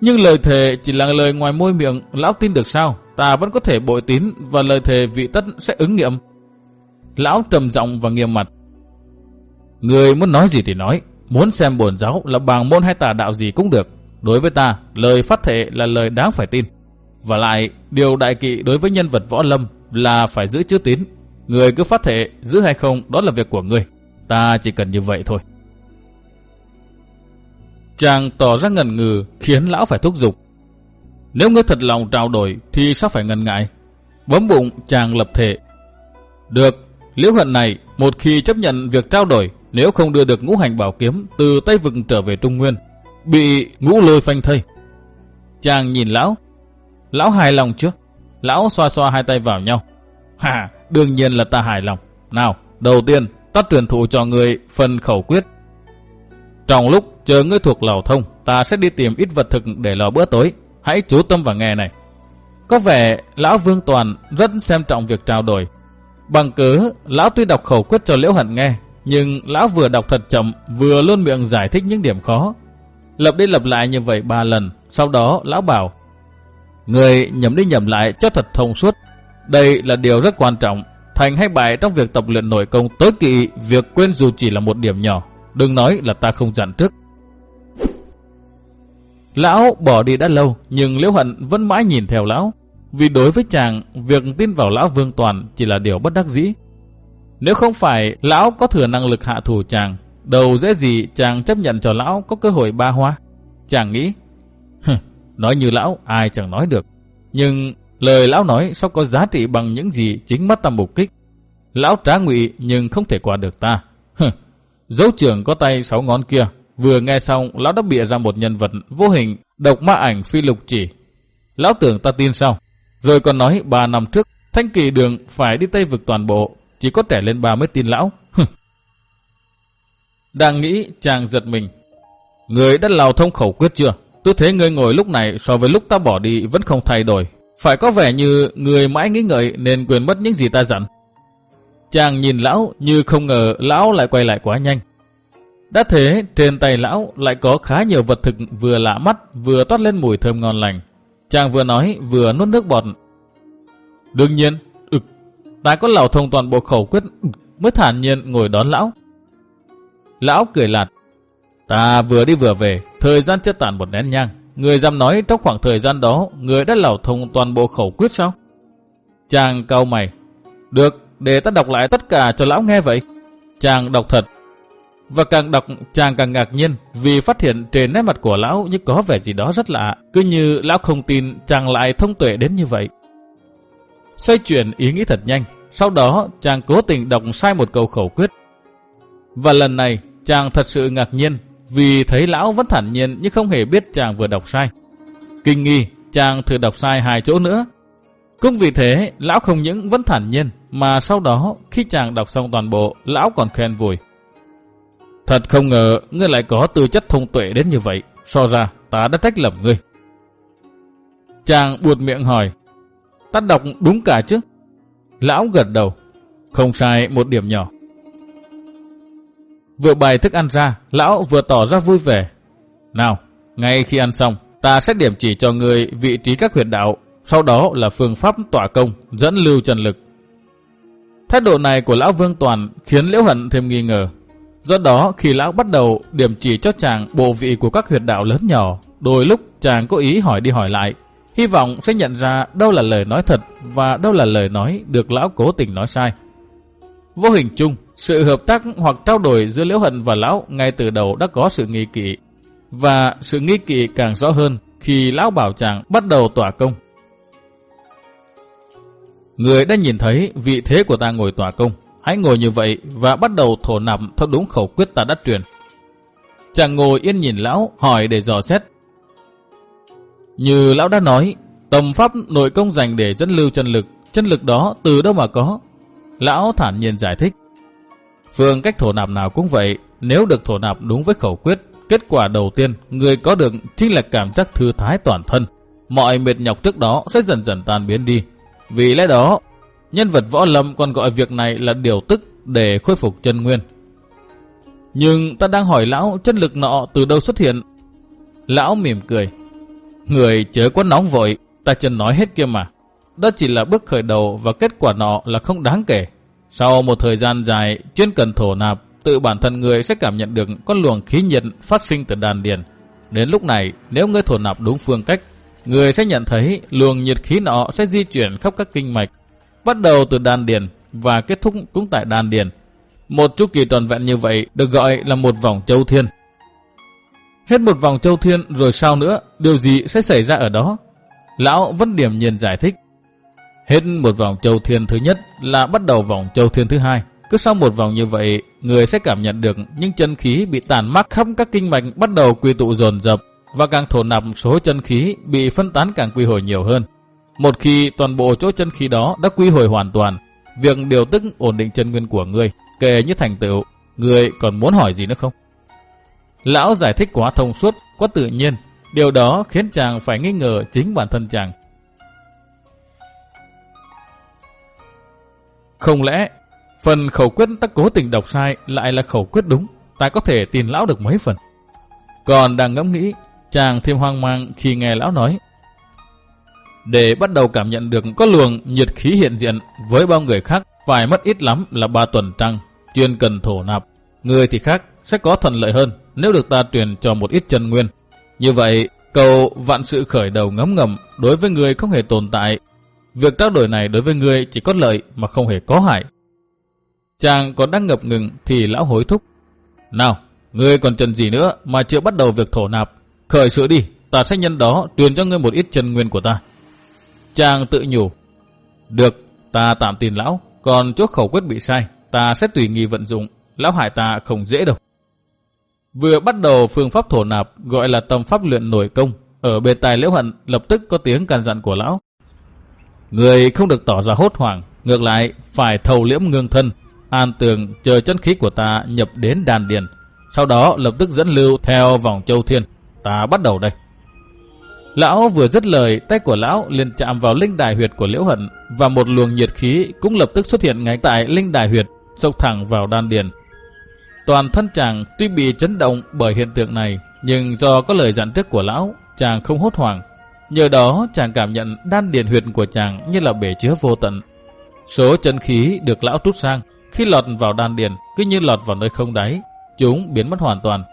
Nhưng lời thề chỉ là lời ngoài môi miệng, lão tin được sao? Ta vẫn có thể bội tín và lời thề vị tất sẽ ứng nghiệm. Lão trầm giọng và nghiêm mặt. Người muốn nói gì thì nói, muốn xem bổn giáo là bằng môn hay tà đạo gì cũng được. Đối với ta, lời phát thệ là lời đáng phải tin. Và lại, điều đại kỵ đối với nhân vật võ lâm là phải giữ chữ tín. Người cứ phát thệ, giữ hay không, đó là việc của người. Ta chỉ cần như vậy thôi. Chàng tỏ ra ngần ngừ khiến lão phải thúc giục. Nếu ngươi thật lòng trao đổi thì sao phải ngần ngại? Bấm bụng chàng lập thể. Được, liễu hận này một khi chấp nhận việc trao đổi nếu không đưa được ngũ hành bảo kiếm từ Tây Vực trở về Trung Nguyên, bị ngũ lôi phanh thây. Chàng nhìn lão. Lão hài lòng chưa? Lão xoa xoa hai tay vào nhau. Hà, đương nhiên là ta hài lòng. Nào, đầu tiên, ta truyền thụ cho người phần khẩu quyết trong lúc chờ ngươi thuộc lầu thông, ta sẽ đi tìm ít vật thực để lò bữa tối. Hãy chú tâm vào nghe này. Có vẻ Lão Vương Toàn rất xem trọng việc trao đổi. Bằng cớ, Lão tuy đọc khẩu quyết cho Liễu Hận nghe, nhưng Lão vừa đọc thật chậm, vừa luôn miệng giải thích những điểm khó. Lập đi lập lại như vậy ba lần, sau đó Lão bảo, Người nhầm đi nhầm lại cho thật thông suốt. Đây là điều rất quan trọng. Thành hay bại trong việc tập luyện nội công tối kỵ, việc quên dù chỉ là một điểm nhỏ, Đừng nói là ta không dặn trước. Lão bỏ đi đã lâu, nhưng Liễu Hận vẫn mãi nhìn theo lão. Vì đối với chàng, việc tin vào lão Vương Toàn chỉ là điều bất đắc dĩ. Nếu không phải lão có thừa năng lực hạ thủ chàng, đầu dễ gì chàng chấp nhận cho lão có cơ hội ba hoa. Chàng nghĩ, nói như lão ai chẳng nói được. Nhưng lời lão nói sao có giá trị bằng những gì chính mắt ta mục kích. Lão trá ngụy nhưng không thể qua được ta. Dấu trưởng có tay sáu ngón kia, vừa nghe xong lão đã bịa ra một nhân vật vô hình, độc ma ảnh phi lục chỉ. Lão tưởng ta tin sao? Rồi còn nói ba năm trước, thanh kỳ đường phải đi Tây vực toàn bộ, chỉ có trẻ lên ba mới tin lão. Đang nghĩ chàng giật mình. Người đã lào thông khẩu quyết chưa? Tôi thấy người ngồi lúc này so với lúc ta bỏ đi vẫn không thay đổi. Phải có vẻ như người mãi nghĩ ngợi nên quên mất những gì ta dặn. Chàng nhìn lão như không ngờ lão lại quay lại quá nhanh. Đã thế, trên tay lão lại có khá nhiều vật thực vừa lạ mắt vừa toát lên mùi thơm ngon lành. Chàng vừa nói vừa nuốt nước bọt. Đương nhiên, ực, ta có lão thông toàn bộ khẩu quyết mới thản nhiên ngồi đón lão. Lão cười lạt. Ta vừa đi vừa về, thời gian chưa tàn một nén nhang. Người dám nói trong khoảng thời gian đó, người đã lào thông toàn bộ khẩu quyết sao? Chàng cau mày. Được, để ta đọc lại tất cả cho lão nghe vậy. Chàng đọc thật. Và càng đọc chàng càng ngạc nhiên vì phát hiện trên nét mặt của lão như có vẻ gì đó rất lạ. Cứ như lão không tin chàng lại thông tuệ đến như vậy. Xoay chuyển ý nghĩ thật nhanh. Sau đó chàng cố tình đọc sai một câu khẩu quyết. Và lần này chàng thật sự ngạc nhiên vì thấy lão vẫn thản nhiên nhưng không hề biết chàng vừa đọc sai. Kinh nghi, chàng thử đọc sai hai chỗ nữa. Cũng vì thế, lão không những vẫn thản nhiên mà sau đó, khi chàng đọc xong toàn bộ, lão còn khen vui. Thật không ngờ, ngươi lại có tư chất thông tuệ đến như vậy. So ra, ta đã trách lầm ngươi. Chàng buột miệng hỏi, ta đọc đúng cả chứ? Lão gật đầu, không sai một điểm nhỏ. Vừa bày thức ăn ra, lão vừa tỏ ra vui vẻ. Nào, ngay khi ăn xong, ta sẽ điểm chỉ cho người vị trí các huyệt đạo, sau đó là phương pháp tỏa công, dẫn lưu trần lực. Thái độ này của lão Vương Toàn khiến Liễu Hận thêm nghi ngờ. Do đó, khi lão bắt đầu điểm chỉ cho chàng bộ vị của các huyệt đạo lớn nhỏ, đôi lúc chàng có ý hỏi đi hỏi lại, hy vọng sẽ nhận ra đâu là lời nói thật và đâu là lời nói được lão cố tình nói sai. Vô hình chung, sự hợp tác hoặc trao đổi giữa Liễu Hận và lão ngay từ đầu đã có sự nghi kỵ, và sự nghi kỵ càng rõ hơn khi lão bảo chàng bắt đầu tỏa công. Người đã nhìn thấy vị thế của ta ngồi tỏa công, hãy ngồi như vậy và bắt đầu thổ nạp theo đúng khẩu quyết ta đã truyền. Chàng ngồi yên nhìn lão, hỏi để dò xét. Như lão đã nói, tầm pháp nội công dành để dẫn lưu chân lực, chân lực đó từ đâu mà có? Lão thản nhiên giải thích. Phương cách thổ nạp nào cũng vậy, nếu được thổ nạp đúng với khẩu quyết, kết quả đầu tiên người có được chính là cảm giác thư thái toàn thân. Mọi mệt nhọc trước đó sẽ dần dần tan biến đi. Vì lẽ đó, nhân vật võ lâm còn gọi việc này là điều tức để khôi phục chân nguyên. Nhưng ta đang hỏi lão chân lực nọ từ đâu xuất hiện. Lão mỉm cười. Người chớ quá nóng vội, ta chân nói hết kia mà. Đó chỉ là bước khởi đầu và kết quả nọ là không đáng kể. Sau một thời gian dài chuyên cần thổ nạp, tự bản thân người sẽ cảm nhận được con luồng khí nhiệt phát sinh từ đàn điền. Đến lúc này, nếu ngươi thổ nạp đúng phương cách, người sẽ nhận thấy luồng nhiệt khí nọ sẽ di chuyển khắp các kinh mạch, bắt đầu từ đan điền và kết thúc cũng tại đan điền. Một chu kỳ toàn vẹn như vậy được gọi là một vòng châu thiên. Hết một vòng châu thiên rồi sao nữa, điều gì sẽ xảy ra ở đó? Lão vẫn điểm nhiên giải thích. Hết một vòng châu thiên thứ nhất là bắt đầu vòng châu thiên thứ hai. Cứ sau một vòng như vậy, người sẽ cảm nhận được những chân khí bị tàn mắc khắp các kinh mạch bắt đầu quy tụ dồn dập và càng thổ nạp số chân khí bị phân tán càng quy hồi nhiều hơn. Một khi toàn bộ chỗ chân khí đó đã quy hồi hoàn toàn, việc điều tức ổn định chân nguyên của người kể như thành tựu, người còn muốn hỏi gì nữa không? Lão giải thích quá thông suốt, quá tự nhiên, điều đó khiến chàng phải nghi ngờ chính bản thân chàng. Không lẽ phần khẩu quyết ta cố tình đọc sai lại là khẩu quyết đúng, ta có thể tin lão được mấy phần. Còn đang ngẫm nghĩ, chàng thêm hoang mang khi nghe lão nói. Để bắt đầu cảm nhận được có luồng nhiệt khí hiện diện với bao người khác phải mất ít lắm là ba tuần trăng, chuyên cần thổ nạp. Người thì khác sẽ có thuận lợi hơn nếu được ta truyền cho một ít chân nguyên. Như vậy, cầu vạn sự khởi đầu ngấm ngầm đối với người không hề tồn tại. Việc trao đổi này đối với người chỉ có lợi mà không hề có hại. Chàng còn đang ngập ngừng thì lão hối thúc. Nào, ngươi còn trần gì nữa mà chưa bắt đầu việc thổ nạp. Khởi sự đi, ta sẽ nhân đó truyền cho ngươi một ít chân nguyên của ta. Chàng tự nhủ. Được, ta tạm tin lão, còn chỗ khẩu quyết bị sai, ta sẽ tùy nghi vận dụng, lão hại ta không dễ đâu. Vừa bắt đầu phương pháp thổ nạp gọi là tâm pháp luyện nổi công, ở bề tài liễu hận lập tức có tiếng can dặn của lão. Người không được tỏ ra hốt hoảng, ngược lại phải thầu liễm ngương thân, an tường chờ chân khí của ta nhập đến đàn điền, sau đó lập tức dẫn lưu theo vòng châu thiên. Ta bắt đầu đây. Lão vừa dứt lời, tay của lão liền chạm vào linh đài huyệt của Liễu Hận và một luồng nhiệt khí cũng lập tức xuất hiện ngay tại linh đài huyệt, sâu thẳng vào đan điền. Toàn thân chàng tuy bị chấn động bởi hiện tượng này, nhưng do có lời dặn trước của lão, chàng không hốt hoảng. Nhờ đó chàng cảm nhận đan điền huyệt của chàng như là bể chứa vô tận. Số chân khí được lão trút sang, khi lọt vào đan điền cứ như lọt vào nơi không đáy, chúng biến mất hoàn toàn.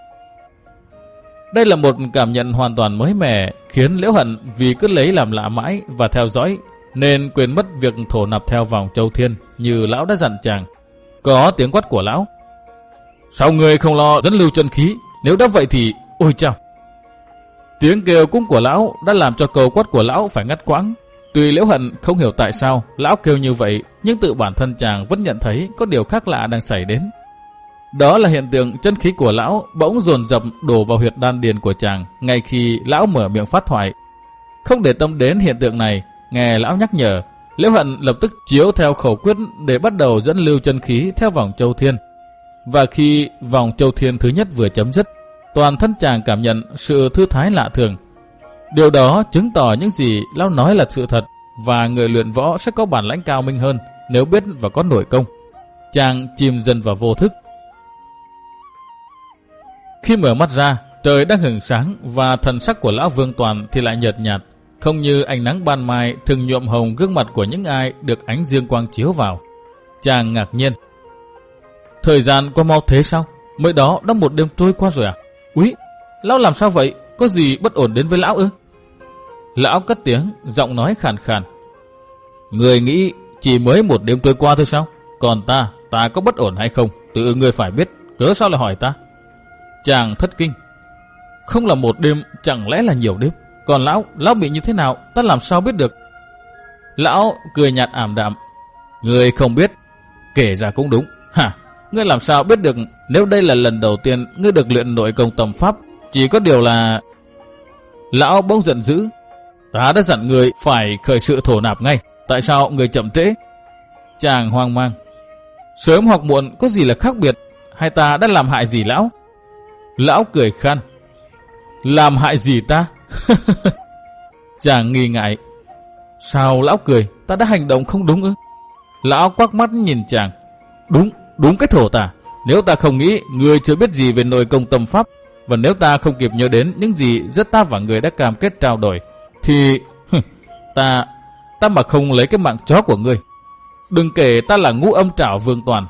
Đây là một cảm nhận hoàn toàn mới mẻ, khiến Liễu Hận vì cứ lấy làm lạ mãi và theo dõi, nên quên mất việc thổ nạp theo vòng châu thiên như lão đã dặn chàng. Có tiếng quát của lão. Sao người không lo dẫn lưu chân khí? Nếu đã vậy thì... Ôi chào! Tiếng kêu cung của lão đã làm cho cầu quát của lão phải ngắt quãng. Tuy Liễu Hận không hiểu tại sao lão kêu như vậy, nhưng tự bản thân chàng vẫn nhận thấy có điều khác lạ đang xảy đến. Đó là hiện tượng chân khí của lão bỗng dồn dập đổ vào huyệt đan điền của chàng ngay khi lão mở miệng phát thoại. Không để tâm đến hiện tượng này, nghe lão nhắc nhở, Liễu Hận lập tức chiếu theo khẩu quyết để bắt đầu dẫn lưu chân khí theo vòng châu thiên. Và khi vòng châu thiên thứ nhất vừa chấm dứt, toàn thân chàng cảm nhận sự thư thái lạ thường. Điều đó chứng tỏ những gì Lão nói là sự thật và người luyện võ sẽ có bản lãnh cao minh hơn nếu biết và có nổi công. Chàng chìm dần vào vô thức. Khi mở mắt ra, trời đang hừng sáng và thần sắc của Lão Vương Toàn thì lại nhợt nhạt, không như ánh nắng ban mai thường nhuộm hồng gương mặt của những ai được ánh dương quang chiếu vào. Chàng ngạc nhiên. Thời gian qua mau thế sao? Mới đó đã một đêm trôi qua rồi à? Úi, Lão làm sao vậy? Có gì bất ổn đến với Lão ư? Lão cất tiếng, giọng nói khàn khàn. Người nghĩ chỉ mới một đêm trôi qua thôi sao? Còn ta, ta có bất ổn hay không? Tự người phải biết, cớ sao lại hỏi ta? Chàng thất kinh. Không là một đêm, chẳng lẽ là nhiều đêm? Còn lão, lão bị như thế nào, ta làm sao biết được? Lão cười nhạt ảm đạm. Người không biết, kể ra cũng đúng. Hả, ngươi làm sao biết được nếu đây là lần đầu tiên ngươi được luyện nội công tầm pháp? Chỉ có điều là... Lão bỗng giận dữ. Ta đã dặn người phải khởi sự thổ nạp ngay. Tại sao người chậm trễ? Chàng hoang mang. Sớm hoặc muộn có gì là khác biệt? Hay ta đã làm hại gì lão? Lão cười khan. Làm hại gì ta? Chàng nghi ngại. Sao lão cười? Ta đã hành động không đúng ư? Lão quắc mắt nhìn chàng. Đúng, đúng cái thổ ta. Nếu ta không nghĩ người chưa biết gì về nội công tâm pháp và nếu ta không kịp nhớ đến những gì rất ta và người đã cam kết trao đổi thì ta ta mà không lấy cái mạng chó của ngươi. Đừng kể ta là ngũ âm trảo vương toàn.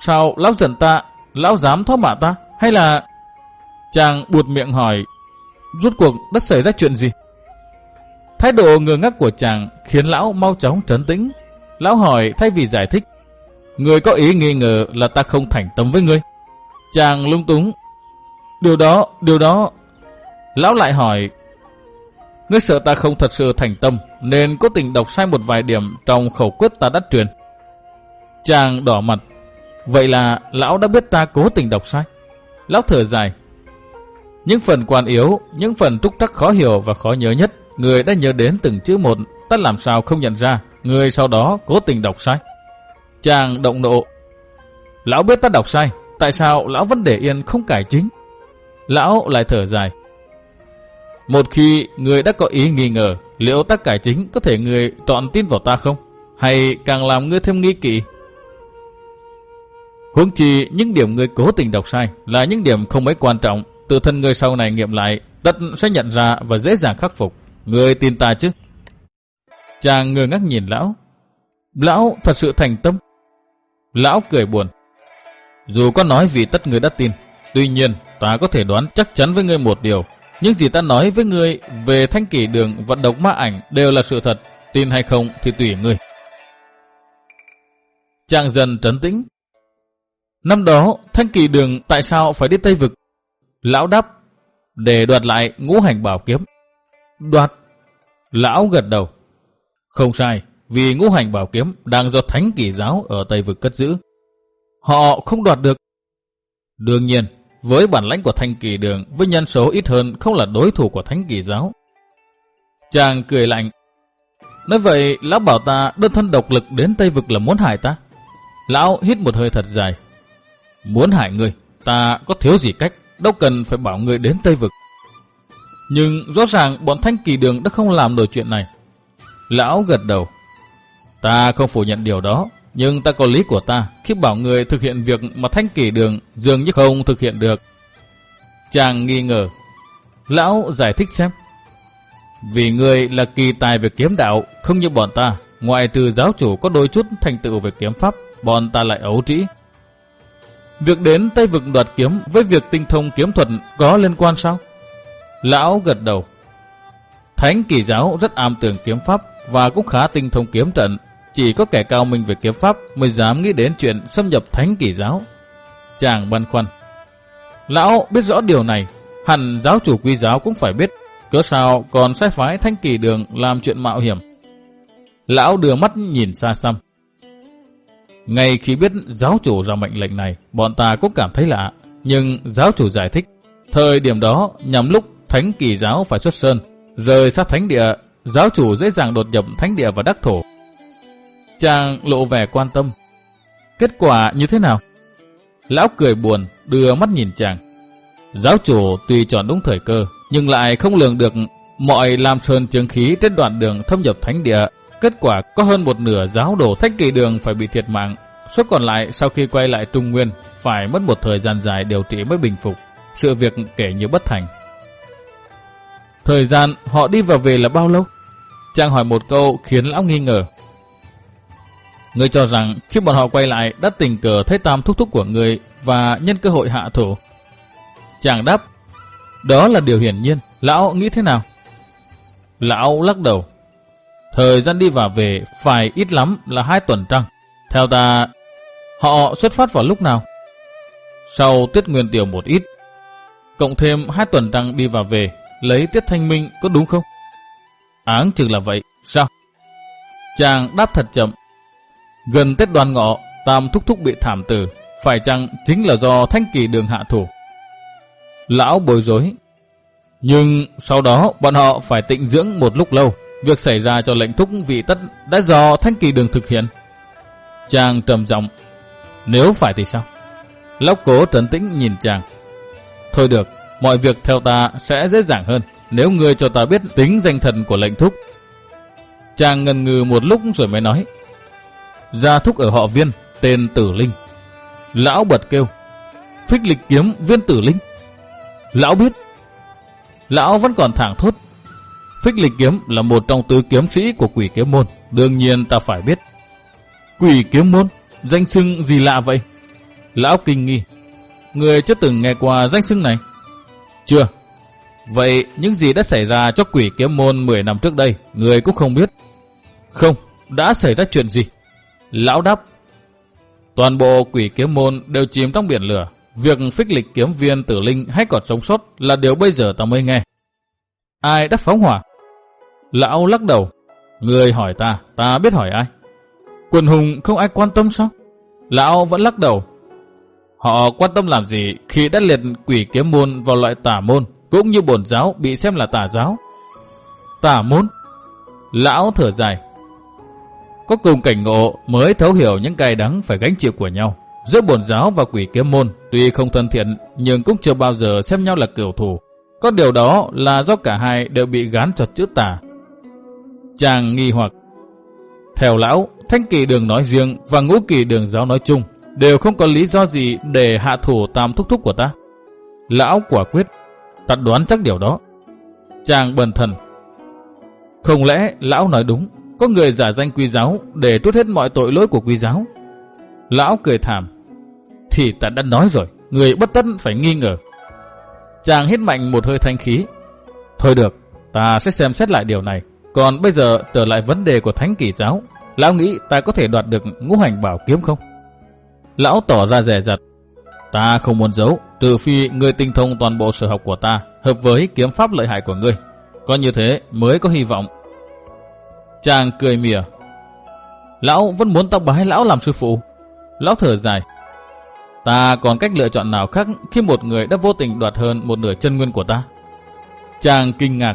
Sao lão giận ta, lão dám thoát mạ ta? Hay là... Chàng buột miệng hỏi, rốt cuộc đã xảy ra chuyện gì? Thái độ ngơ ngác của chàng khiến lão mau chóng trấn tĩnh. Lão hỏi thay vì giải thích, người có ý nghi ngờ là ta không thành tâm với ngươi. Chàng lung túng. Điều đó, điều đó... Lão lại hỏi, Ngươi sợ ta không thật sự thành tâm, nên cố tình đọc sai một vài điểm trong khẩu quyết ta đã truyền. Chàng đỏ mặt. Vậy là lão đã biết ta cố tình đọc sai. Lão thở dài. Những phần quan yếu, những phần trúc trắc khó hiểu và khó nhớ nhất, người đã nhớ đến từng chữ một, ta làm sao không nhận ra, người sau đó cố tình đọc sai. Chàng động nộ. Lão biết ta đọc sai, tại sao lão vẫn để yên không cải chính? Lão lại thở dài. Một khi người đã có ý nghi ngờ, liệu ta cải chính có thể người chọn tin vào ta không? Hay càng làm ngươi thêm nghi kỵ? Huống chi những điểm người cố tình đọc sai là những điểm không mấy quan trọng, tự thân người sau này nghiệm lại, tất sẽ nhận ra và dễ dàng khắc phục. Người tin ta chứ? Chàng ngơ ngác nhìn lão. Lão thật sự thành tâm. Lão cười buồn. Dù có nói vì tất người đã tin, tuy nhiên ta có thể đoán chắc chắn với ngươi một điều những gì ta nói với ngươi về thanh kỷ đường vận động ma ảnh đều là sự thật, tin hay không thì tùy ngươi. Chàng dần trấn tĩnh. Năm đó, thanh kỳ đường tại sao phải đi Tây Vực? Lão đáp, để đoạt lại ngũ hành bảo kiếm. Đoạt? Lão gật đầu. Không sai, vì ngũ hành bảo kiếm đang do thánh kỳ giáo ở Tây Vực cất giữ. Họ không đoạt được. Đương nhiên, với bản lãnh của Thanh Kỳ Đường, với nhân số ít hơn không là đối thủ của Thánh Kỳ Giáo. Chàng cười lạnh. Nói vậy, lão bảo ta đơn thân độc lực đến Tây Vực là muốn hại ta. Lão hít một hơi thật dài. Muốn hại người, ta có thiếu gì cách, đâu cần phải bảo người đến Tây Vực. Nhưng rõ ràng bọn Thanh Kỳ Đường đã không làm nổi chuyện này. Lão gật đầu. Ta không phủ nhận điều đó, nhưng ta có lý của ta khi bảo người thực hiện việc mà thanh kỷ đường dường như không thực hiện được. Chàng nghi ngờ. Lão giải thích xem. Vì người là kỳ tài về kiếm đạo, không như bọn ta. Ngoại trừ giáo chủ có đôi chút thành tựu về kiếm pháp, bọn ta lại ấu trĩ. Việc đến Tây Vực đoạt kiếm với việc tinh thông kiếm thuật có liên quan sao? Lão gật đầu. Thánh kỳ giáo rất am tường kiếm pháp và cũng khá tinh thông kiếm trận chỉ có kẻ cao minh về kiếm pháp mới dám nghĩ đến chuyện xâm nhập thánh kỳ giáo. Chàng băn khoăn. Lão biết rõ điều này, hẳn giáo chủ quy giáo cũng phải biết, cớ sao còn sai phái thanh kỳ đường làm chuyện mạo hiểm. Lão đưa mắt nhìn xa xăm. Ngay khi biết giáo chủ ra mệnh lệnh này, bọn ta cũng cảm thấy lạ. Nhưng giáo chủ giải thích, thời điểm đó nhằm lúc thánh kỳ giáo phải xuất sơn, rời sát thánh địa, giáo chủ dễ dàng đột nhập thánh địa và đắc thổ. Chàng lộ vẻ quan tâm. Kết quả như thế nào? Lão cười buồn, đưa mắt nhìn chàng. Giáo chủ tuy chọn đúng thời cơ, nhưng lại không lường được mọi làm sơn chứng khí trên đoạn đường thâm nhập thánh địa. Kết quả có hơn một nửa giáo đồ thách kỳ đường phải bị thiệt mạng. Số còn lại sau khi quay lại Trung Nguyên phải mất một thời gian dài điều trị mới bình phục. Sự việc kể như bất thành. Thời gian họ đi và về là bao lâu? Chàng hỏi một câu khiến lão nghi ngờ. Người cho rằng khi bọn họ quay lại đã tình cờ thấy tam thúc thúc của người và nhân cơ hội hạ thủ. Chàng đáp, đó là điều hiển nhiên, lão nghĩ thế nào? Lão lắc đầu, thời gian đi và về phải ít lắm là hai tuần trăng. Theo ta, họ xuất phát vào lúc nào? Sau tiết nguyên tiểu một ít, cộng thêm hai tuần trăng đi và về, lấy tiết thanh minh có đúng không? Áng chừng là vậy, sao? Chàng đáp thật chậm. Gần Tết đoàn ngọ, Tam thúc thúc bị thảm tử, phải chăng chính là do thanh kỳ đường hạ thủ? Lão bối rối. Nhưng sau đó bọn họ phải tịnh dưỡng một lúc lâu. Việc xảy ra cho lệnh thúc vị tất đã do thanh kỳ đường thực hiện. Chàng trầm giọng. Nếu phải thì sao? Lão cố trấn tĩnh nhìn chàng. Thôi được, mọi việc theo ta sẽ dễ dàng hơn nếu ngươi cho ta biết tính danh thần của lệnh thúc. Chàng ngần ngừ một lúc rồi mới nói. Gia thúc ở họ viên, tên Tử Linh. Lão bật kêu. Phích lịch kiếm viên Tử Linh. Lão biết. Lão vẫn còn thẳng thốt. Phích lịch kiếm là một trong tứ kiếm sĩ của quỷ kiếm môn. Đương nhiên ta phải biết. Quỷ kiếm môn? Danh xưng gì lạ vậy? Lão kinh nghi. Người chưa từng nghe qua danh xưng này? Chưa. Vậy những gì đã xảy ra cho quỷ kiếm môn 10 năm trước đây, người cũng không biết. Không, đã xảy ra chuyện gì? Lão đáp. Toàn bộ quỷ kiếm môn đều chìm trong biển lửa. Việc phích lịch kiếm viên tử linh hay còn sống sót là điều bây giờ ta mới nghe. Ai đã phóng hỏa? Lão lắc đầu. Người hỏi ta, ta biết hỏi ai. Quần hùng không ai quan tâm sao? Lão vẫn lắc đầu. Họ quan tâm làm gì khi đã liệt quỷ kiếm môn vào loại tả môn, cũng như bổn giáo bị xem là tà giáo. Tả môn? Lão thở dài. Có cùng cảnh ngộ mới thấu hiểu những cay đắng phải gánh chịu của nhau. Giữa bổn giáo và quỷ kiếm môn tuy không thân thiện nhưng cũng chưa bao giờ xem nhau là kiểu thù. Có điều đó là do cả hai đều bị gán chặt chữ tà. Chàng nghi hoặc. Theo lão, thanh kỳ đường nói riêng và ngũ kỳ đường giáo nói chung đều không có lý do gì để hạ thủ tam thúc thúc của ta. Lão quả quyết, ta đoán chắc điều đó. Chàng bần thần. Không lẽ lão nói đúng, có người giả danh quy giáo để trút hết mọi tội lỗi của quy giáo? Lão cười thảm. Thì ta đã nói rồi, người bất tất phải nghi ngờ. Chàng hít mạnh một hơi thanh khí. Thôi được, ta sẽ xem xét lại điều này. Còn bây giờ trở lại vấn đề của thánh kỳ giáo. Lão nghĩ ta có thể đoạt được ngũ hành bảo kiếm không? Lão tỏ ra rẻ rặt. Ta không muốn giấu, trừ phi người tinh thông toàn bộ sở học của ta, hợp với kiếm pháp lợi hại của ngươi. Có như thế mới có hy vọng. Chàng cười mỉa. Lão vẫn muốn ta bái lão làm sư phụ. Lão thở dài. Ta còn cách lựa chọn nào khác khi một người đã vô tình đoạt hơn một nửa chân nguyên của ta? Chàng kinh ngạc.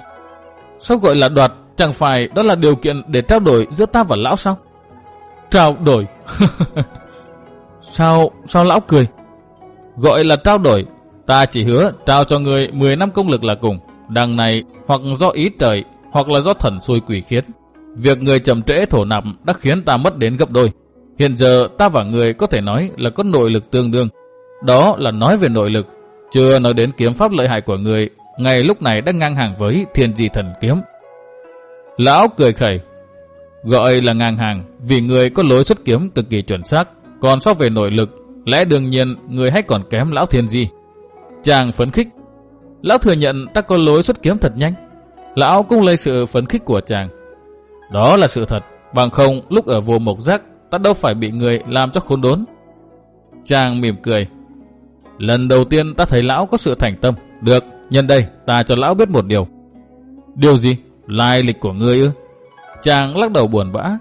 Sao gọi là đoạt? Chẳng phải đó là điều kiện để trao đổi giữa ta và lão sao? Trao đổi? sao, sao lão cười? Gọi là trao đổi. Ta chỉ hứa trao cho người 10 năm công lực là cùng. Đằng này hoặc do ý trời hoặc là do thần xui quỷ khiến. Việc người chậm trễ thổ nạp đã khiến ta mất đến gấp đôi. Hiện giờ ta và người có thể nói là có nội lực tương đương. Đó là nói về nội lực. Chưa nói đến kiếm pháp lợi hại của người, ngày lúc này đang ngang hàng với thiên di thần kiếm. Lão cười khẩy. Gọi là ngang hàng vì người có lối xuất kiếm cực kỳ chuẩn xác. Còn so về nội lực, lẽ đương nhiên người hay còn kém lão thiên di. Chàng phấn khích. Lão thừa nhận ta có lối xuất kiếm thật nhanh. Lão cũng lấy sự phấn khích của chàng. Đó là sự thật. Bằng không lúc ở vô mộc giác ta đâu phải bị người làm cho khốn đốn. Chàng mỉm cười. Lần đầu tiên ta thấy lão có sự thành tâm. Được, nhân đây ta cho lão biết một điều. Điều gì? Lai lịch của ngươi ư? Chàng lắc đầu buồn bã.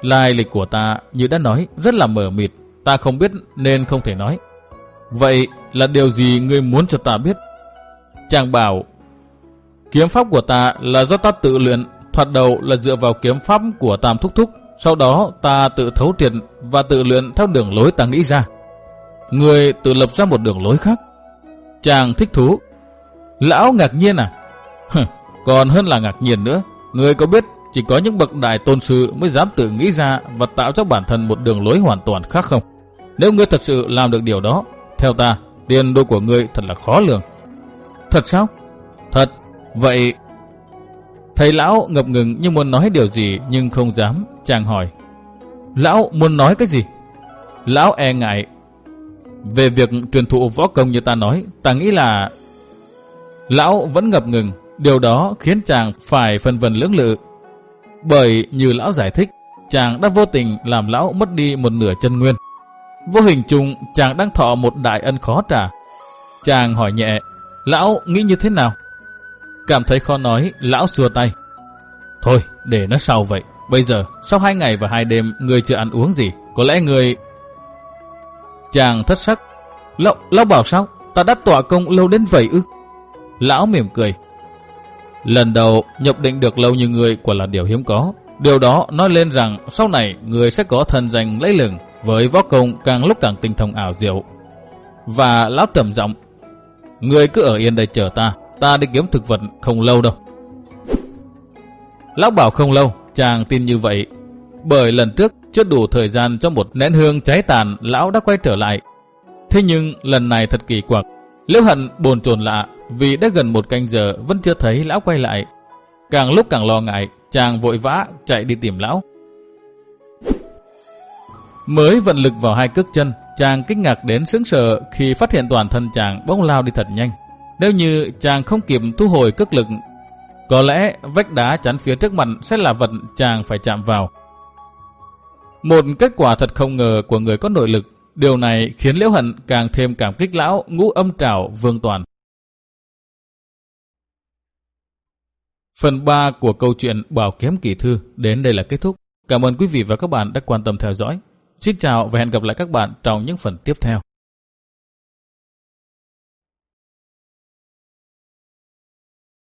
Lai lịch của ta, như đã nói, rất là mờ mịt. Ta không biết nên không thể nói. Vậy là điều gì ngươi muốn cho ta biết? Chàng bảo, kiếm pháp của ta là do ta tự luyện, thoạt đầu là dựa vào kiếm pháp của Tam Thúc Thúc. Sau đó ta tự thấu triệt và tự luyện theo đường lối ta nghĩ ra. Người tự lập ra một đường lối khác. Chàng thích thú. Lão ngạc nhiên à? Còn hơn là ngạc nhiên nữa. Người có biết chỉ có những bậc đại tôn sư mới dám tự nghĩ ra và tạo cho bản thân một đường lối hoàn toàn khác không? Nếu ngươi thật sự làm được điều đó, theo ta, tiền đôi của ngươi thật là khó lường. Thật sao? Thật. Vậy... Thầy lão ngập ngừng như muốn nói điều gì nhưng không dám, chàng hỏi. Lão muốn nói cái gì? Lão e ngại. Về việc truyền thụ võ công như ta nói, ta nghĩ là... Lão vẫn ngập ngừng, điều đó khiến chàng phải phân vân lưỡng lự. Bởi như lão giải thích, chàng đã vô tình làm lão mất đi một nửa chân nguyên. Vô hình chung chàng đang thọ một đại ân khó trả. Chàng hỏi nhẹ, lão nghĩ như thế nào? Cảm thấy khó nói, lão xua tay. Thôi, để nó sau vậy. Bây giờ, sau hai ngày và hai đêm, người chưa ăn uống gì. Có lẽ người... Chàng thất sắc. Lão, lão bảo sao? Ta đã tỏa công lâu đến vậy ư? Lão mỉm cười. Lần đầu nhập định được lâu như người quả là điều hiếm có. Điều đó nói lên rằng sau này người sẽ có thần danh lấy lừng với võ công càng lúc càng tinh thông ảo diệu. Và lão trầm giọng, người cứ ở yên đây chờ ta, ta đi kiếm thực vật không lâu đâu. Lão bảo không lâu, chàng tin như vậy. Bởi lần trước, chưa đủ thời gian cho một nén hương cháy tàn, lão đã quay trở lại. Thế nhưng lần này thật kỳ quặc. Liễu hận bồn chồn lạ vì đã gần một canh giờ vẫn chưa thấy lão quay lại. Càng lúc càng lo ngại, chàng vội vã chạy đi tìm lão. Mới vận lực vào hai cước chân, chàng kinh ngạc đến sững sờ khi phát hiện toàn thân chàng bỗng lao đi thật nhanh. Nếu như chàng không kịp thu hồi cước lực, có lẽ vách đá chắn phía trước mặt sẽ là vật chàng phải chạm vào. Một kết quả thật không ngờ của người có nội lực, điều này khiến Liễu Hận càng thêm cảm kích lão ngũ âm trảo vương toàn. Phần 3 của câu chuyện Bảo Kiếm Kỳ Thư đến đây là kết thúc. Cảm ơn quý vị và các bạn đã quan tâm theo dõi. Xin chào và hẹn gặp lại các bạn trong những phần tiếp theo.